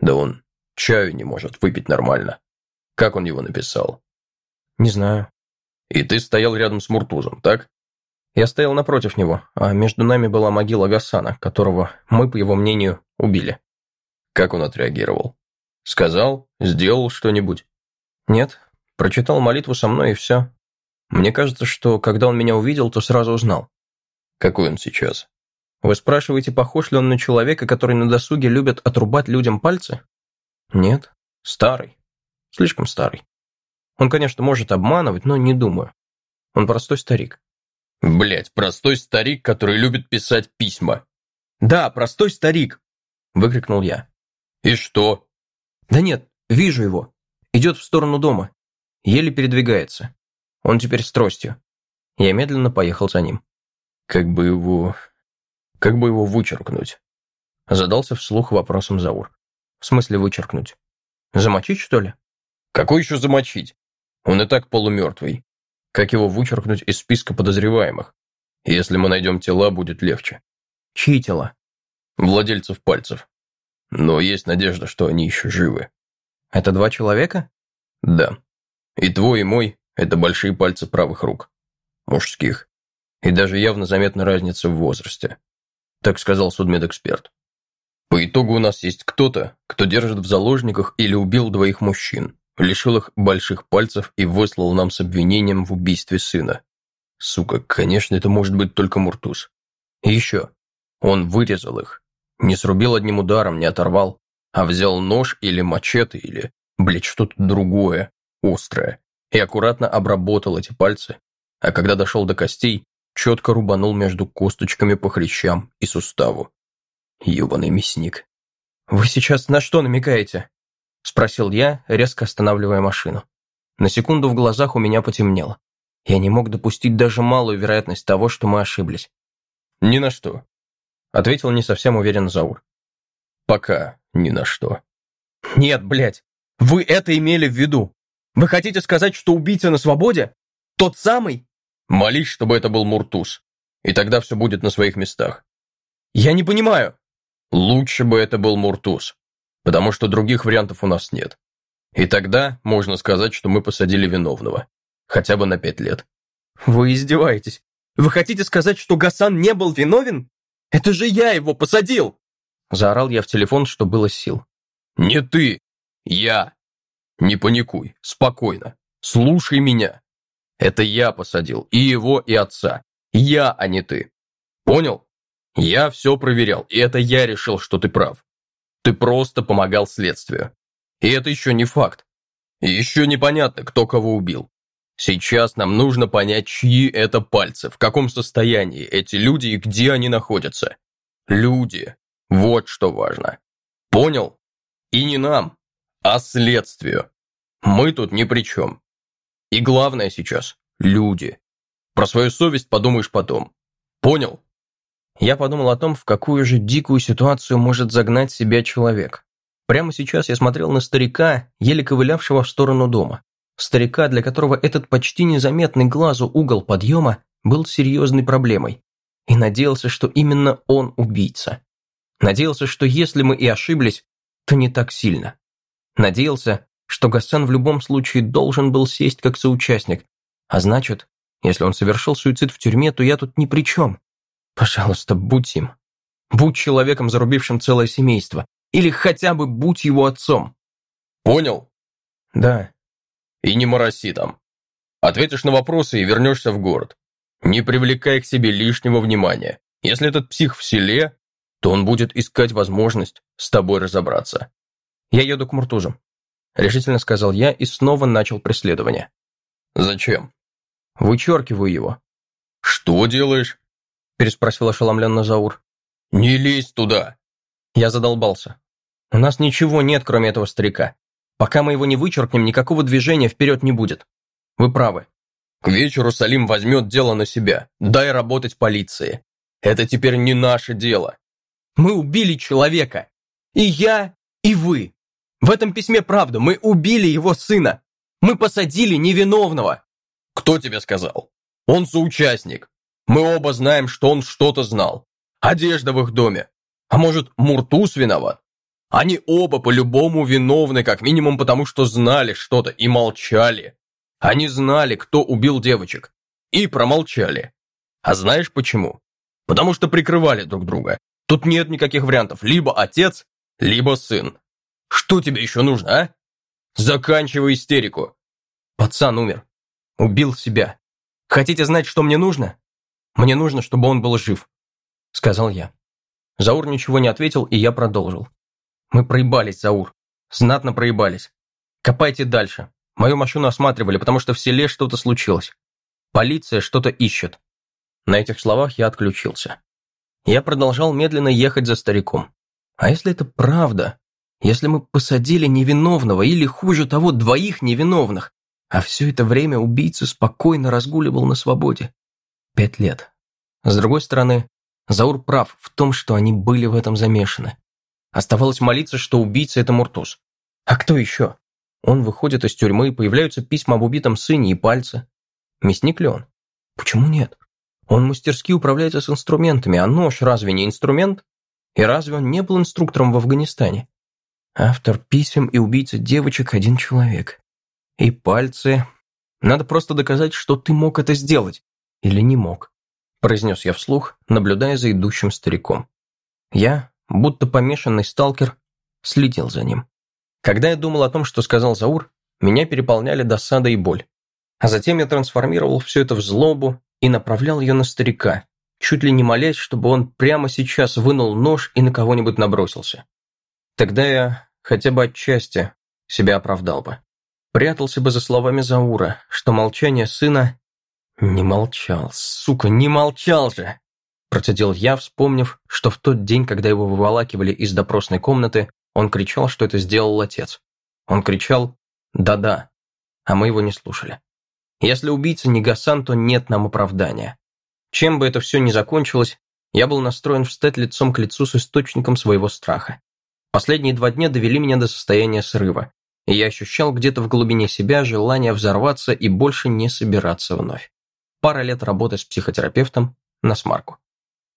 Да он чаю не может выпить нормально. Как он его написал? Не знаю. И ты стоял рядом с Муртузом, так? Я стоял напротив него, а между нами была могила Гасана, которого мы, по его мнению, убили. Как он отреагировал? Сказал? Сделал что-нибудь? Нет. Прочитал молитву со мной и все. Мне кажется, что когда он меня увидел, то сразу узнал. Какой он сейчас? Вы спрашиваете, похож ли он на человека, который на досуге любит отрубать людям пальцы? Нет. Старый. Слишком старый. Он, конечно, может обманывать, но не думаю. Он простой старик. Блять, простой старик, который любит писать письма. Да, простой старик, выкрикнул я. И что? Да нет, вижу его. Идет в сторону дома. Еле передвигается. Он теперь с тростью. Я медленно поехал за ним. Как бы его... Как бы его вычеркнуть? Задался вслух вопросом Заур. В смысле вычеркнуть? Замочить, что ли? Какой еще замочить? Он и так полумертвый. Как его вычеркнуть из списка подозреваемых? Если мы найдем тела, будет легче. Чьи тела? Владельцев пальцев. Но есть надежда, что они еще живы. Это два человека? Да. И твой, и мой – это большие пальцы правых рук. Мужских. И даже явно заметна разница в возрасте. Так сказал судмедэксперт. По итогу у нас есть кто-то, кто держит в заложниках или убил двоих мужчин, лишил их больших пальцев и выслал нам с обвинением в убийстве сына. Сука, конечно, это может быть только Муртуз. И еще. Он вырезал их, не срубил одним ударом, не оторвал, а взял нож или мачете, или, блядь, что-то другое, острое, и аккуратно обработал эти пальцы, а когда дошел до костей, четко рубанул между косточками по хрящам и суставу. Ёбаный мясник. «Вы сейчас на что намекаете?» – спросил я, резко останавливая машину. На секунду в глазах у меня потемнело. Я не мог допустить даже малую вероятность того, что мы ошиблись. «Ни на что ответил не совсем уверенно Заур. Пока ни на что. Нет, блядь, вы это имели в виду? Вы хотите сказать, что убийца на свободе? Тот самый? Молись, чтобы это был Муртуз. И тогда все будет на своих местах. Я не понимаю. Лучше бы это был Муртуз, потому что других вариантов у нас нет. И тогда можно сказать, что мы посадили виновного. Хотя бы на пять лет. Вы издеваетесь? Вы хотите сказать, что Гасан не был виновен? Это же я его посадил!» Заорал я в телефон, что было сил. «Не ты! Я! Не паникуй, спокойно. Слушай меня. Это я посадил и его, и отца. Я, а не ты. Понял? Я все проверял, и это я решил, что ты прав. Ты просто помогал следствию. И это еще не факт. И еще непонятно, кто кого убил. Сейчас нам нужно понять, чьи это пальцы, в каком состоянии эти люди и где они находятся. Люди. Вот что важно. Понял? И не нам, а следствию. Мы тут ни при чем. И главное сейчас – люди. Про свою совесть подумаешь потом. Понял? Я подумал о том, в какую же дикую ситуацию может загнать себя человек. Прямо сейчас я смотрел на старика, еле ковылявшего в сторону дома. Старика, для которого этот почти незаметный глазу угол подъема был серьезной проблемой. И надеялся, что именно он убийца. Надеялся, что если мы и ошиблись, то не так сильно. Надеялся, что Гасан в любом случае должен был сесть как соучастник. А значит, если он совершил суицид в тюрьме, то я тут ни при чем. Пожалуйста, будь им. Будь человеком, зарубившим целое семейство. Или хотя бы будь его отцом. Понял? Да. И не мороси там. Ответишь на вопросы и вернешься в город. Не привлекай к себе лишнего внимания. Если этот псих в селе, то он будет искать возможность с тобой разобраться. Я еду к Муртузу. Решительно сказал я и снова начал преследование. Зачем? Вычеркиваю его. Что делаешь? Переспросил ошеломленно Заур. Не лезь туда. Я задолбался. У нас ничего нет, кроме этого старика. Пока мы его не вычеркнем, никакого движения вперед не будет. Вы правы. К вечеру Салим возьмет дело на себя. Дай работать полиции. Это теперь не наше дело. Мы убили человека. И я, и вы. В этом письме правда, мы убили его сына. Мы посадили невиновного. Кто тебе сказал? Он соучастник. Мы оба знаем, что он что-то знал. Одежда в их доме. А может, Муртуз виноват? Они оба по-любому виновны, как минимум потому, что знали что-то и молчали. Они знали, кто убил девочек. И промолчали. А знаешь почему? Потому что прикрывали друг друга. Тут нет никаких вариантов. Либо отец, либо сын. Что тебе еще нужно, а? Заканчивай истерику. Пацан умер. Убил себя. Хотите знать, что мне нужно? Мне нужно, чтобы он был жив. Сказал я. Заур ничего не ответил, и я продолжил. Мы проебались, Заур. Знатно проебались. Копайте дальше. Мою машину осматривали, потому что в селе что-то случилось. Полиция что-то ищет. На этих словах я отключился. Я продолжал медленно ехать за стариком. А если это правда? Если мы посадили невиновного или, хуже того, двоих невиновных, а все это время убийца спокойно разгуливал на свободе? Пять лет. С другой стороны, Заур прав в том, что они были в этом замешаны. Оставалось молиться, что убийца – это Муртуз. А кто еще? Он выходит из тюрьмы, появляются письма об убитом сыне и пальцы. Мясник ли он? Почему нет? Он мастерски управляется с инструментами, а нож разве не инструмент? И разве он не был инструктором в Афганистане? Автор писем и убийца девочек – один человек. И пальцы. Надо просто доказать, что ты мог это сделать. Или не мог. Произнес я вслух, наблюдая за идущим стариком. Я, будто помешанный сталкер, следил за ним. Когда я думал о том, что сказал Заур, меня переполняли досада и боль. А затем я трансформировал все это в злобу и направлял ее на старика, чуть ли не молясь, чтобы он прямо сейчас вынул нож и на кого-нибудь набросился. Тогда я хотя бы отчасти себя оправдал бы. Прятался бы за словами Заура, что молчание сына... Не молчал, сука, не молчал же! Процедил я, вспомнив, что в тот день, когда его выволакивали из допросной комнаты, он кричал, что это сделал отец. Он кричал «да-да», а мы его не слушали. Если убийца не Гасан, то нет нам оправдания. Чем бы это все ни закончилось, я был настроен встать лицом к лицу с источником своего страха. Последние два дня довели меня до состояния срыва, и я ощущал где-то в глубине себя желание взорваться и больше не собираться вновь. Пара лет работы с психотерапевтом на смарку.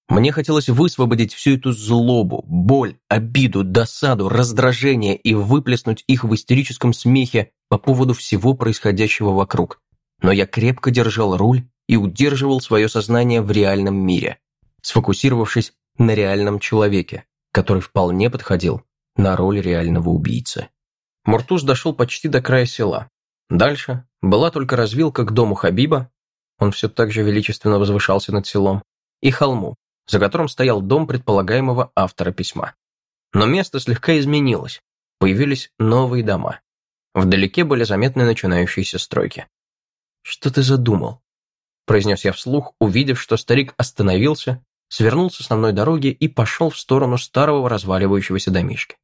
Мне хотелось высвободить всю эту злобу, боль, обиду, досаду, раздражение и выплеснуть их в истерическом смехе по поводу всего происходящего вокруг но я крепко держал руль и удерживал свое сознание в реальном мире, сфокусировавшись на реальном человеке, который вполне подходил на роль реального убийцы. Муртуз дошел почти до края села. Дальше была только развилка к дому Хабиба, он все так же величественно возвышался над селом, и холму, за которым стоял дом предполагаемого автора письма. Но место слегка изменилось, появились новые дома. Вдалеке были заметны начинающиеся стройки. «Что ты задумал?» произнес я вслух, увидев, что старик остановился, свернул с основной дороги и пошел в сторону старого разваливающегося домишки.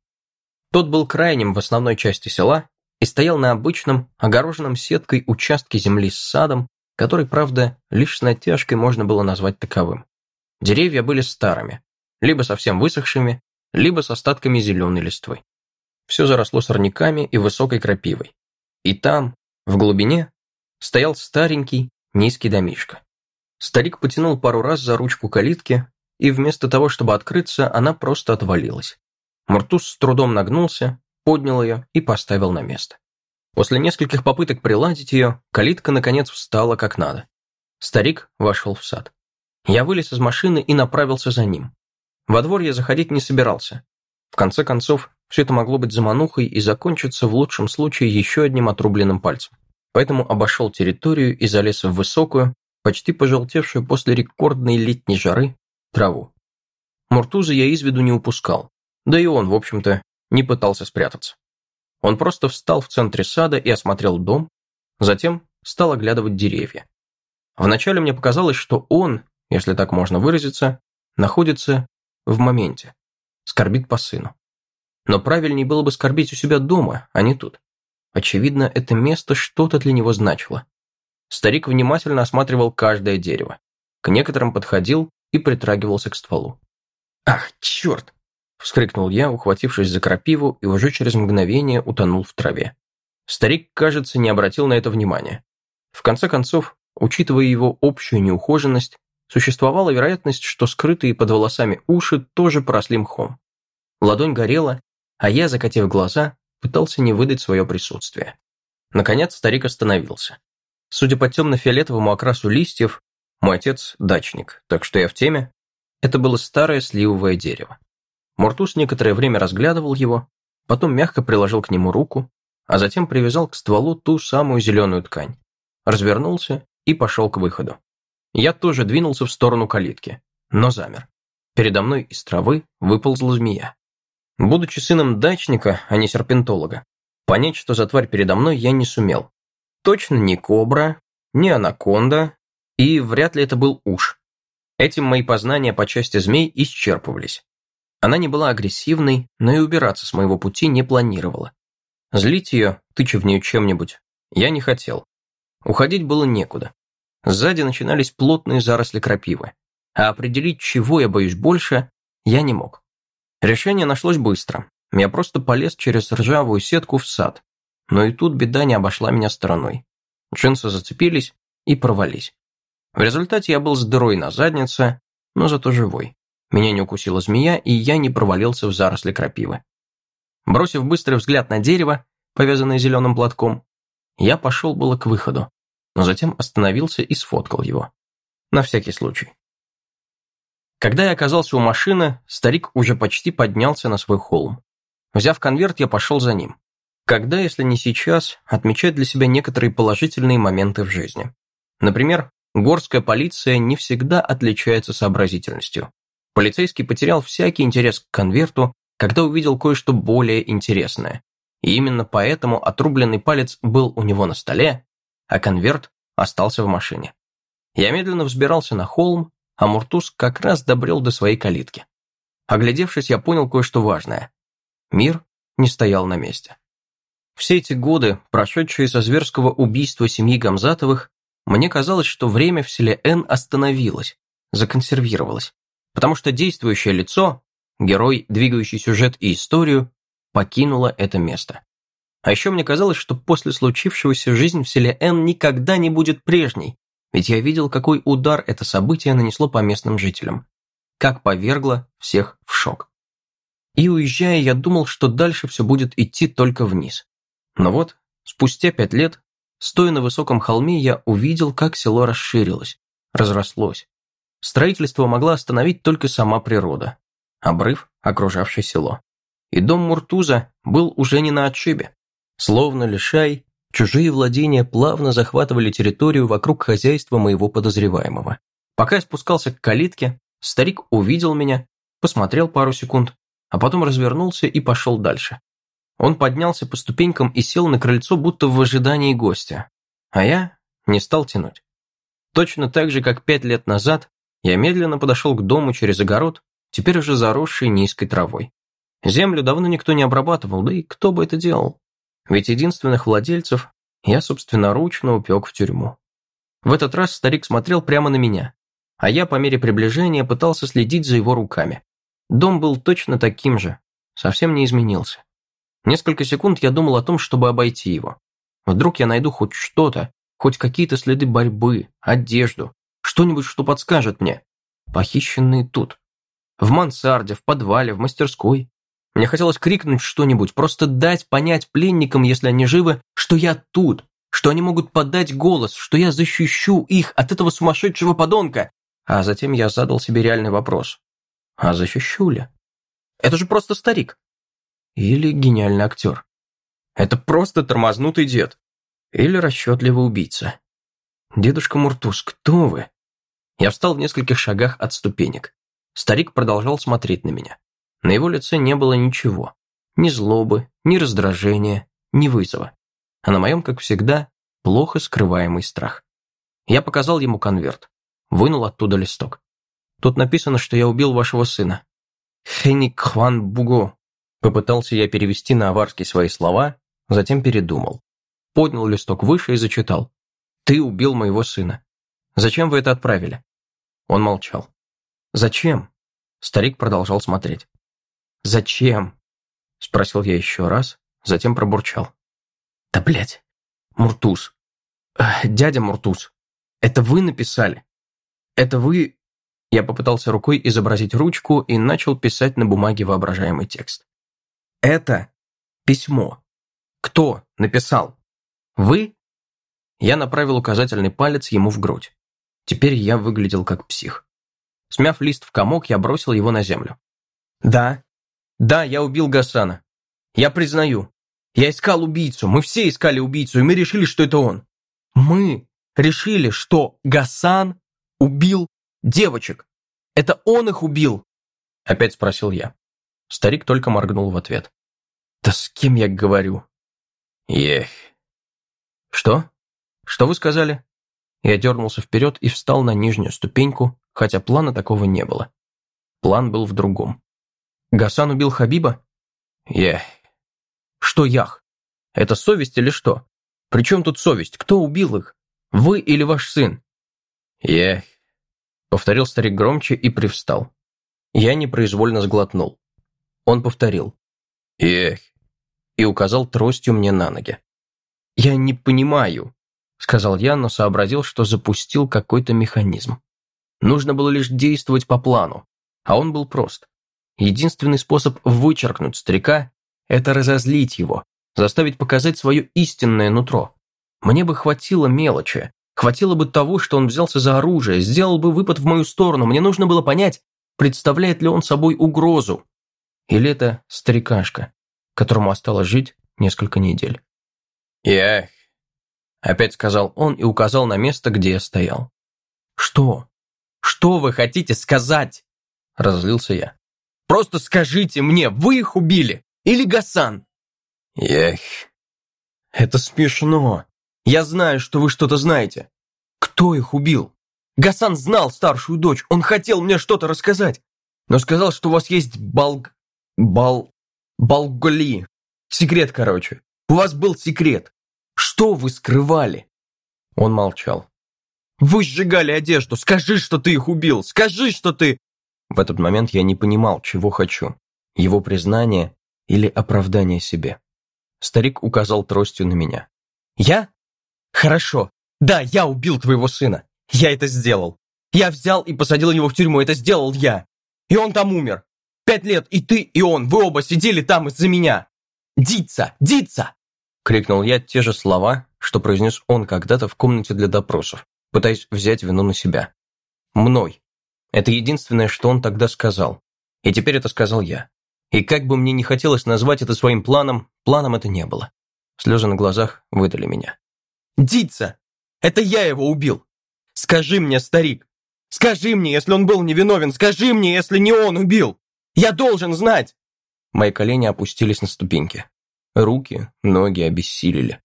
Тот был крайним в основной части села и стоял на обычном, огороженном сеткой участке земли с садом, который, правда, лишь с натяжкой можно было назвать таковым. Деревья были старыми, либо совсем высохшими, либо с остатками зеленой листвы. Все заросло сорняками и высокой крапивой. И там, в глубине, стоял старенький, низкий домишко. Старик потянул пару раз за ручку калитки, и вместо того, чтобы открыться, она просто отвалилась. Муртуз с трудом нагнулся, поднял ее и поставил на место. После нескольких попыток приладить ее, калитка наконец встала как надо. Старик вошел в сад. Я вылез из машины и направился за ним. Во двор я заходить не собирался. В конце концов, все это могло быть заманухой и закончиться в лучшем случае еще одним отрубленным пальцем поэтому обошел территорию и залез в высокую, почти пожелтевшую после рекордной летней жары, траву. Муртуза я из виду не упускал, да и он, в общем-то, не пытался спрятаться. Он просто встал в центре сада и осмотрел дом, затем стал оглядывать деревья. Вначале мне показалось, что он, если так можно выразиться, находится в моменте, скорбит по сыну. Но правильнее было бы скорбить у себя дома, а не тут. Очевидно, это место что-то для него значило. Старик внимательно осматривал каждое дерево. К некоторым подходил и притрагивался к стволу. «Ах, черт!» – вскрикнул я, ухватившись за крапиву, и уже через мгновение утонул в траве. Старик, кажется, не обратил на это внимания. В конце концов, учитывая его общую неухоженность, существовала вероятность, что скрытые под волосами уши тоже поросли мхом. Ладонь горела, а я, закатив глаза, пытался не выдать свое присутствие. Наконец старик остановился. Судя по темно-фиолетовому окрасу листьев, мой отец – дачник, так что я в теме. Это было старое сливовое дерево. Муртус некоторое время разглядывал его, потом мягко приложил к нему руку, а затем привязал к стволу ту самую зеленую ткань. Развернулся и пошел к выходу. Я тоже двинулся в сторону калитки, но замер. Передо мной из травы выползла змея. Будучи сыном дачника, а не серпентолога, понять, что за тварь передо мной, я не сумел. Точно не кобра, не анаконда, и вряд ли это был уж. Этим мои познания по части змей исчерпывались. Она не была агрессивной, но и убираться с моего пути не планировала. Злить ее, тыча в нее чем-нибудь, я не хотел. Уходить было некуда. Сзади начинались плотные заросли крапивы, а определить, чего я боюсь больше, я не мог. Решение нашлось быстро. Я просто полез через ржавую сетку в сад. Но и тут беда не обошла меня стороной. Джинсы зацепились и порвались. В результате я был с на заднице, но зато живой. Меня не укусила змея, и я не провалился в заросли крапивы. Бросив быстрый взгляд на дерево, повязанное зеленым платком, я пошел было к выходу, но затем остановился и сфоткал его. На всякий случай. Когда я оказался у машины, старик уже почти поднялся на свой холм. Взяв конверт, я пошел за ним. Когда, если не сейчас, отмечать для себя некоторые положительные моменты в жизни. Например, горская полиция не всегда отличается сообразительностью. Полицейский потерял всякий интерес к конверту, когда увидел кое-что более интересное. И именно поэтому отрубленный палец был у него на столе, а конверт остался в машине. Я медленно взбирался на холм, а Муртуз как раз добрел до своей калитки. Оглядевшись, я понял кое-что важное. Мир не стоял на месте. Все эти годы, прошедшие со зверского убийства семьи Гамзатовых, мне казалось, что время в селе Н остановилось, законсервировалось, потому что действующее лицо, герой, двигающий сюжет и историю, покинуло это место. А еще мне казалось, что после случившегося жизнь в селе Н никогда не будет прежней, ведь я видел, какой удар это событие нанесло по местным жителям, как повергло всех в шок. И уезжая, я думал, что дальше все будет идти только вниз. Но вот, спустя пять лет, стоя на высоком холме, я увидел, как село расширилось, разрослось. Строительство могла остановить только сама природа, обрыв, окружавший село. И дом Муртуза был уже не на отшибе. Словно лишай, чужие владения плавно захватывали территорию вокруг хозяйства моего подозреваемого. Пока я спускался к калитке, старик увидел меня, посмотрел пару секунд, а потом развернулся и пошел дальше. Он поднялся по ступенькам и сел на крыльцо, будто в ожидании гостя. А я не стал тянуть. Точно так же, как пять лет назад, я медленно подошел к дому через огород, теперь уже заросший низкой травой. Землю давно никто не обрабатывал, да и кто бы это делал? Ведь единственных владельцев я собственноручно упек в тюрьму. В этот раз старик смотрел прямо на меня, а я по мере приближения пытался следить за его руками. Дом был точно таким же, совсем не изменился. Несколько секунд я думал о том, чтобы обойти его. Вдруг я найду хоть что-то, хоть какие-то следы борьбы, одежду, что-нибудь, что подскажет мне. Похищенные тут. В мансарде, в подвале, в мастерской. Мне хотелось крикнуть что-нибудь, просто дать понять пленникам, если они живы, что я тут, что они могут подать голос, что я защищу их от этого сумасшедшего подонка. А затем я задал себе реальный вопрос. А защищу ли? Это же просто старик. Или гениальный актер. Это просто тормознутый дед. Или расчетливый убийца. Дедушка Муртуз, кто вы? Я встал в нескольких шагах от ступенек. Старик продолжал смотреть на меня. На его лице не было ничего. Ни злобы, ни раздражения, ни вызова. А на моем, как всегда, плохо скрываемый страх. Я показал ему конверт. Вынул оттуда листок. Тут написано, что я убил вашего сына. Хеник Хван Буго. Попытался я перевести на аварский свои слова, затем передумал. Поднял листок выше и зачитал. «Ты убил моего сына. Зачем вы это отправили?» Он молчал. «Зачем?» Старик продолжал смотреть. «Зачем?» – спросил я еще раз, затем пробурчал. «Да блядь, Муртуз. Эх, дядя Муртуз, это вы написали? Это вы...» Я попытался рукой изобразить ручку и начал писать на бумаге воображаемый текст. «Это письмо. Кто написал? Вы?» Я направил указательный палец ему в грудь. Теперь я выглядел как псих. Смяв лист в комок, я бросил его на землю. «Да, да, я убил Гасана. Я признаю. Я искал убийцу, мы все искали убийцу, и мы решили, что это он. Мы решили, что Гасан убил девочек. Это он их убил!» Опять спросил я. Старик только моргнул в ответ. «Да с кем я говорю?» «Ех». «Что? Что вы сказали?» Я дернулся вперед и встал на нижнюю ступеньку, хотя плана такого не было. План был в другом. Гасан убил Хабиба? Ях. Что ях? Это совесть или что? Причем тут совесть? Кто убил их? Вы или ваш сын? Ях. Повторил старик громче и привстал. Я непроизвольно сглотнул. Он повторил. Эх. И указал тростью мне на ноги. Я не понимаю, сказал я, но сообразил, что запустил какой-то механизм. Нужно было лишь действовать по плану, а он был прост. Единственный способ вычеркнуть старика – это разозлить его, заставить показать свое истинное нутро. Мне бы хватило мелочи, хватило бы того, что он взялся за оружие, сделал бы выпад в мою сторону, мне нужно было понять, представляет ли он собой угрозу. Или это старикашка, которому осталось жить несколько недель. «Ях!» – опять сказал он и указал на место, где я стоял. «Что? Что вы хотите сказать?» – разозлился я. «Просто скажите мне, вы их убили? Или Гасан?» «Ях!» «Это смешно. Я знаю, что вы что-то знаете. Кто их убил? Гасан знал старшую дочь, он хотел мне что-то рассказать, но сказал, что у вас есть балг... бал... балгли. Секрет, короче. У вас был секрет. Что вы скрывали?» Он молчал. «Вы сжигали одежду! Скажи, что ты их убил! Скажи, что ты...» В этот момент я не понимал, чего хочу. Его признание или оправдание себе. Старик указал тростью на меня. «Я? Хорошо. Да, я убил твоего сына. Я это сделал. Я взял и посадил его в тюрьму. Это сделал я. И он там умер. Пять лет, и ты, и он, вы оба сидели там из-за меня. Дица! Дица!» Крикнул я те же слова, что произнес он когда-то в комнате для допросов, пытаясь взять вину на себя. Мной. Это единственное, что он тогда сказал. И теперь это сказал я. И как бы мне не хотелось назвать это своим планом, планом это не было. Слезы на глазах выдали меня. «Дица! Это я его убил! Скажи мне, старик! Скажи мне, если он был невиновен! Скажи мне, если не он убил! Я должен знать!» Мои колени опустились на ступеньки. Руки, ноги обессилели.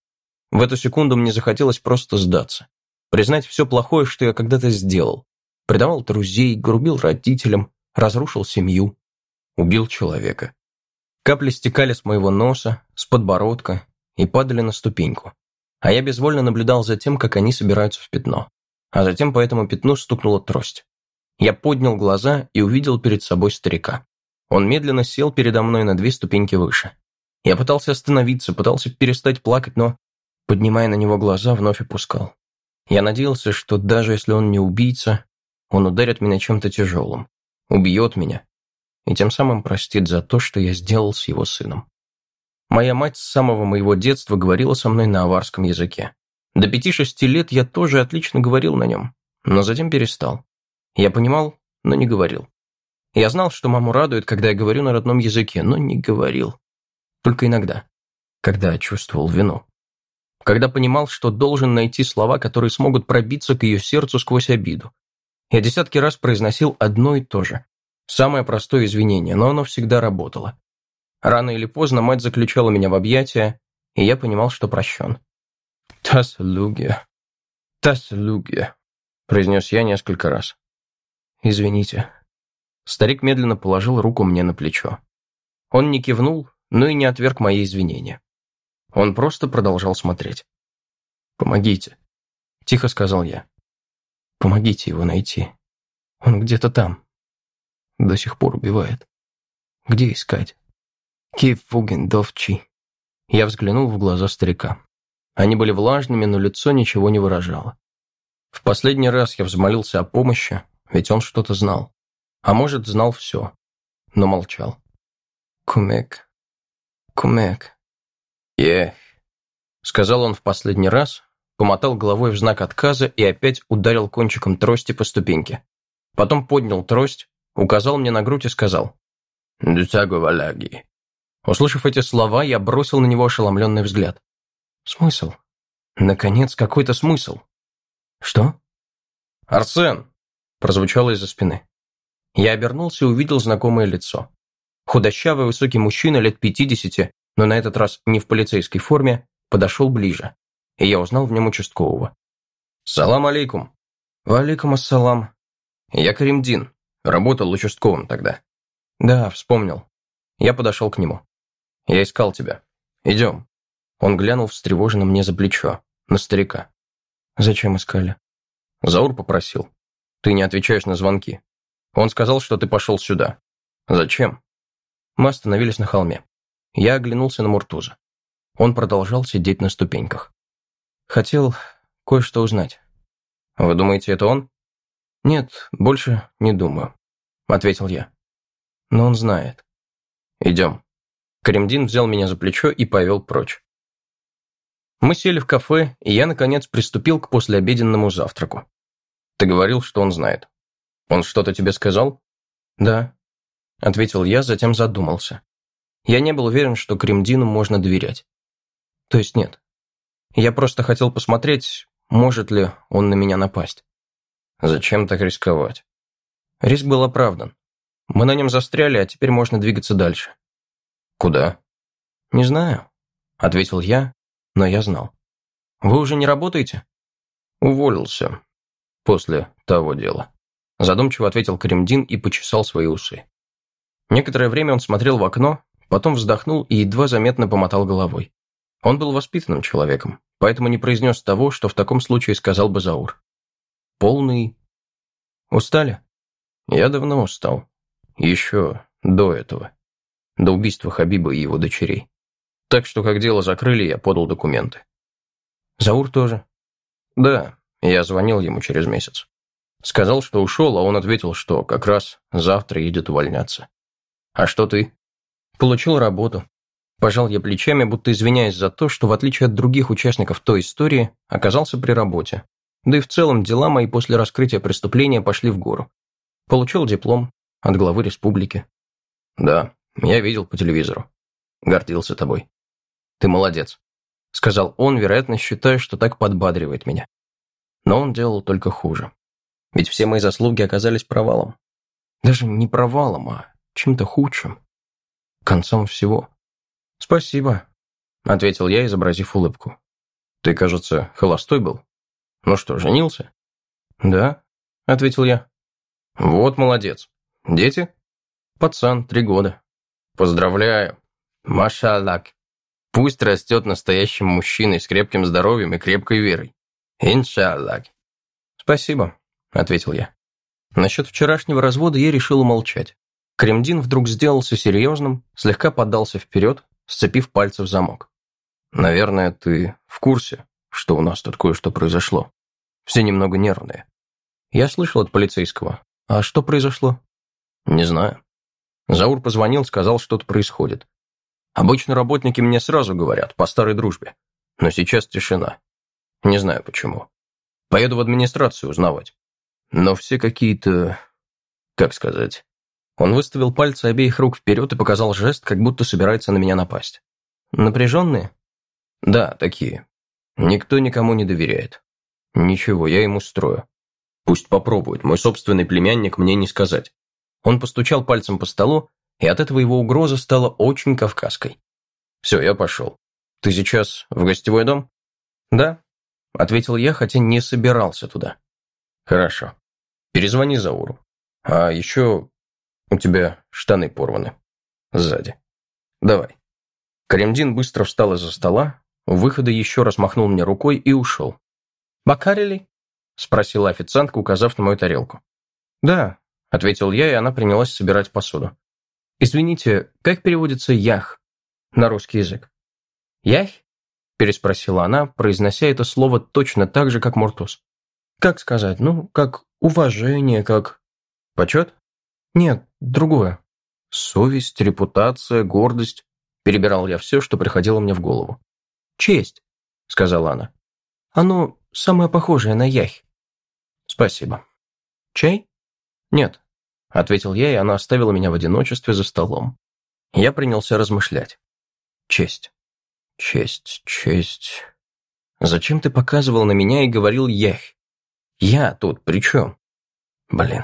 В эту секунду мне захотелось просто сдаться. Признать все плохое, что я когда-то сделал. Предавал друзей, грубил родителям, разрушил семью. Убил человека. Капли стекали с моего носа, с подбородка и падали на ступеньку. А я безвольно наблюдал за тем, как они собираются в пятно. А затем по этому пятну стукнула трость. Я поднял глаза и увидел перед собой старика. Он медленно сел передо мной на две ступеньки выше. Я пытался остановиться, пытался перестать плакать, но, поднимая на него глаза, вновь опускал. Я надеялся, что даже если он не убийца, он ударит меня чем-то тяжелым, убьет меня и тем самым простит за то, что я сделал с его сыном. Моя мать с самого моего детства говорила со мной на аварском языке. До пяти-шести лет я тоже отлично говорил на нем, но затем перестал. Я понимал, но не говорил. Я знал, что маму радует, когда я говорю на родном языке, но не говорил. Только иногда, когда чувствовал вину. Когда понимал, что должен найти слова, которые смогут пробиться к ее сердцу сквозь обиду. Я десятки раз произносил одно и то же. Самое простое извинение, но оно всегда работало. Рано или поздно мать заключала меня в объятия, и я понимал, что прощен. «Тас Лугия, Тас Лугия», произнес я несколько раз. «Извините». Старик медленно положил руку мне на плечо. Он не кивнул, но и не отверг мои извинения. Он просто продолжал смотреть. «Помогите», — тихо сказал я. «Помогите его найти. Он где-то там. До сих пор убивает. Где искать? Кифугендовчи. Я взглянул в глаза старика. Они были влажными, но лицо ничего не выражало. В последний раз я взмолился о помощи, ведь он что-то знал. А может, знал все, но молчал. «Кумек, кумек, ех», — сказал он в последний раз, помотал головой в знак отказа и опять ударил кончиком трости по ступеньке. Потом поднял трость, указал мне на грудь и сказал «Дютягу валяги». Услышав эти слова, я бросил на него ошеломленный взгляд. Смысл? Наконец, какой-то смысл. Что? «Арсен!» – прозвучало из-за спины. Я обернулся и увидел знакомое лицо. Худощавый высокий мужчина лет пятидесяти, но на этот раз не в полицейской форме, подошел ближе, и я узнал в нем участкового. «Салам алейкум!» «Валейкум ассалам!» «Я Каримдин, работал участковым тогда». «Да, вспомнил». Я подошел к нему. «Я искал тебя. Идем». Он глянул встревоженно мне за плечо, на старика. «Зачем искали?» Заур попросил. «Ты не отвечаешь на звонки. Он сказал, что ты пошел сюда. Зачем?» Мы остановились на холме. Я оглянулся на Муртуза. Он продолжал сидеть на ступеньках. «Хотел кое-что узнать». «Вы думаете, это он?» «Нет, больше не думаю», — ответил я. «Но он знает». «Идем». Каримдин взял меня за плечо и повел прочь. Мы сели в кафе, и я, наконец, приступил к послеобеденному завтраку. Ты говорил, что он знает. Он что-то тебе сказал? Да, ответил я, затем задумался. Я не был уверен, что Кремдину можно доверять. То есть нет. Я просто хотел посмотреть, может ли он на меня напасть. Зачем так рисковать? Риск был оправдан. Мы на нем застряли, а теперь можно двигаться дальше. Куда? Не знаю, ответил я, но я знал. «Вы уже не работаете?» «Уволился. После того дела». Задумчиво ответил Кремдин и почесал свои усы. Некоторое время он смотрел в окно, потом вздохнул и едва заметно помотал головой. Он был воспитанным человеком, поэтому не произнес того, что в таком случае сказал бы Заур. Полный... Устали? Я давно устал. Еще до этого. До убийства Хабиба и его дочерей. Так что, как дело закрыли, я подал документы. Заур тоже? Да, я звонил ему через месяц. Сказал, что ушел, а он ответил, что как раз завтра едет увольняться. А что ты? Получил работу. Пожал я плечами, будто извиняясь за то, что в отличие от других участников той истории, оказался при работе. Да и в целом дела мои после раскрытия преступления пошли в гору. Получил диплом от главы республики. Да, я видел по телевизору. Гордился тобой. «Ты молодец», — сказал он, вероятно, считая, что так подбадривает меня. Но он делал только хуже. Ведь все мои заслуги оказались провалом. Даже не провалом, а чем-то худшим. Концом всего. «Спасибо», — ответил я, изобразив улыбку. «Ты, кажется, холостой был? Ну что, женился?» «Да», — ответил я. «Вот молодец. Дети?» «Пацан, три года». «Поздравляю. Машаллак. Пусть растет настоящим мужчиной с крепким здоровьем и крепкой верой. Иншаллах. Спасибо, ответил я. Насчет вчерашнего развода я решил умолчать. Кремдин вдруг сделался серьезным, слегка подался вперед, сцепив пальцы в замок. «Наверное, ты в курсе, что у нас тут кое-что произошло. Все немного нервные». Я слышал от полицейского. «А что произошло?» «Не знаю». Заур позвонил, сказал, что-то происходит. Обычно работники мне сразу говорят, по старой дружбе. Но сейчас тишина. Не знаю почему. Поеду в администрацию узнавать. Но все какие-то... Как сказать? Он выставил пальцы обеих рук вперед и показал жест, как будто собирается на меня напасть. Напряженные? Да, такие. Никто никому не доверяет. Ничего, я ему строю. Пусть попробует, мой собственный племянник мне не сказать. Он постучал пальцем по столу, и от этого его угроза стала очень кавказской. «Все, я пошел. Ты сейчас в гостевой дом?» «Да», — ответил я, хотя не собирался туда. «Хорошо. Перезвони Зауру. А еще у тебя штаны порваны. Сзади. Давай». Каремдин быстро встал из-за стола, у выхода еще раз махнул мне рукой и ушел. «Бакарили?» — спросила официантка, указав на мою тарелку. «Да», — ответил я, и она принялась собирать посуду. «Извините, как переводится «ях» на русский язык?» «Ях?» — переспросила она, произнося это слово точно так же, как Муртуз. «Как сказать? Ну, как уважение, как...» «Почет?» «Нет, другое». «Совесть, репутация, гордость». Перебирал я все, что приходило мне в голову. «Честь», — сказала она. «Оно самое похожее на ях». «Спасибо». «Чай?» «Нет», — ответил я, и она оставила меня в одиночестве за столом. Я принялся размышлять. «Честь. Честь, честь. Зачем ты показывал на меня и говорил «ях»? Я тут при чем? Блин.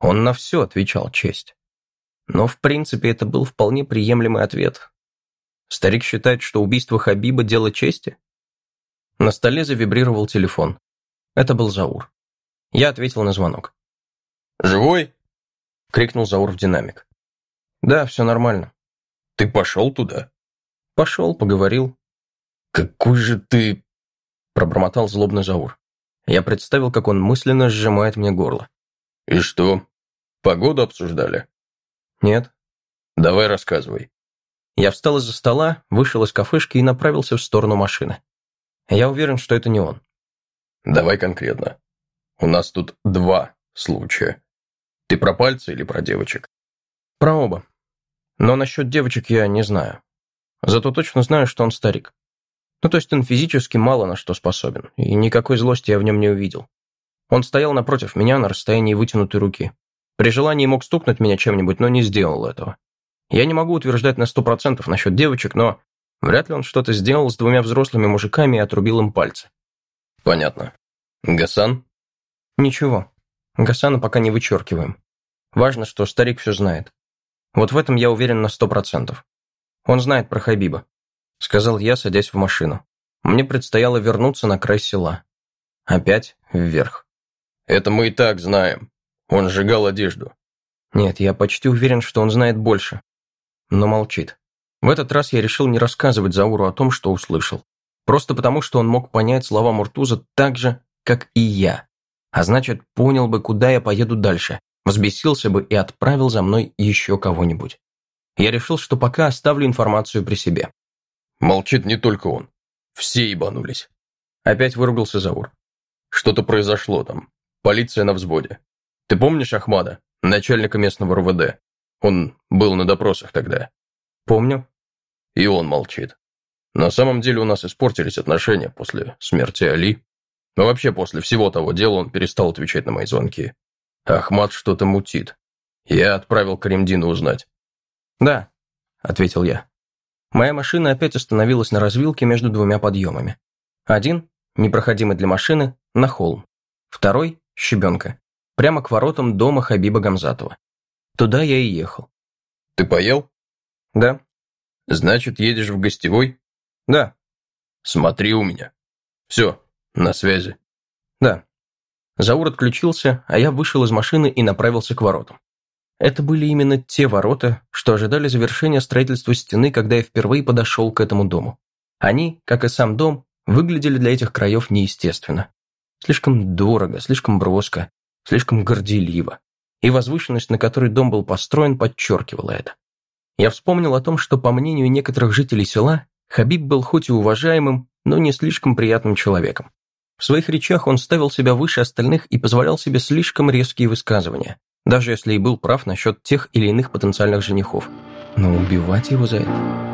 Он на все отвечал честь. Но, в принципе, это был вполне приемлемый ответ. Старик считает, что убийство Хабиба – дело чести? На столе завибрировал телефон. Это был Заур. Я ответил на звонок. «Живой?» – крикнул Заур в динамик. «Да, все нормально». «Ты пошел туда?» «Пошел, поговорил». «Какой же ты...» – пробормотал злобно Заур. Я представил, как он мысленно сжимает мне горло. «И что? Погоду обсуждали?» «Нет». «Давай рассказывай». Я встал из-за стола, вышел из кафешки и направился в сторону машины. Я уверен, что это не он. «Давай конкретно. У нас тут два случая. Ты про пальцы или про девочек?» «Про оба. Но насчет девочек я не знаю. Зато точно знаю, что он старик. Ну, то есть он физически мало на что способен, и никакой злости я в нем не увидел. Он стоял напротив меня на расстоянии вытянутой руки. При желании мог стукнуть меня чем-нибудь, но не сделал этого. Я не могу утверждать на сто процентов насчет девочек, но вряд ли он что-то сделал с двумя взрослыми мужиками и отрубил им пальцы. Понятно. Гасан? Ничего. Гасана пока не вычеркиваем. Важно, что старик все знает. Вот в этом я уверен на сто процентов. Он знает про Хабиба», — сказал я, садясь в машину. Мне предстояло вернуться на край села. Опять вверх. «Это мы и так знаем. Он сжигал одежду». «Нет, я почти уверен, что он знает больше». Но молчит. В этот раз я решил не рассказывать Зауру о том, что услышал. Просто потому, что он мог понять слова Муртуза так же, как и я. А значит, понял бы, куда я поеду дальше, взбесился бы и отправил за мной еще кого-нибудь. Я решил, что пока оставлю информацию при себе. Молчит не только он. Все ебанулись. Опять выругался Заур. Что-то произошло там. Полиция на взводе. Ты помнишь Ахмада, начальника местного РВД? Он был на допросах тогда. Помню. И он молчит. На самом деле у нас испортились отношения после смерти Али. Но вообще после всего того дела он перестал отвечать на мои звонки. Ахмад что-то мутит. Я отправил Каримдина узнать. «Да», — ответил я. Моя машина опять остановилась на развилке между двумя подъемами. Один, непроходимый для машины, на холм. Второй – щебенка. Прямо к воротам дома Хабиба Гамзатова. Туда я и ехал. «Ты поел?» «Да». «Значит, едешь в гостевой?» «Да». «Смотри у меня». «Все, на связи». «Да». Заур отключился, а я вышел из машины и направился к воротам. Это были именно те ворота, что ожидали завершения строительства стены, когда я впервые подошел к этому дому. Они, как и сам дом, выглядели для этих краев неестественно. Слишком дорого, слишком броско, слишком горделиво. И возвышенность, на которой дом был построен, подчеркивала это. Я вспомнил о том, что, по мнению некоторых жителей села, Хабиб был хоть и уважаемым, но не слишком приятным человеком. В своих речах он ставил себя выше остальных и позволял себе слишком резкие высказывания, даже если и был прав насчет тех или иных потенциальных женихов. Но убивать его за это...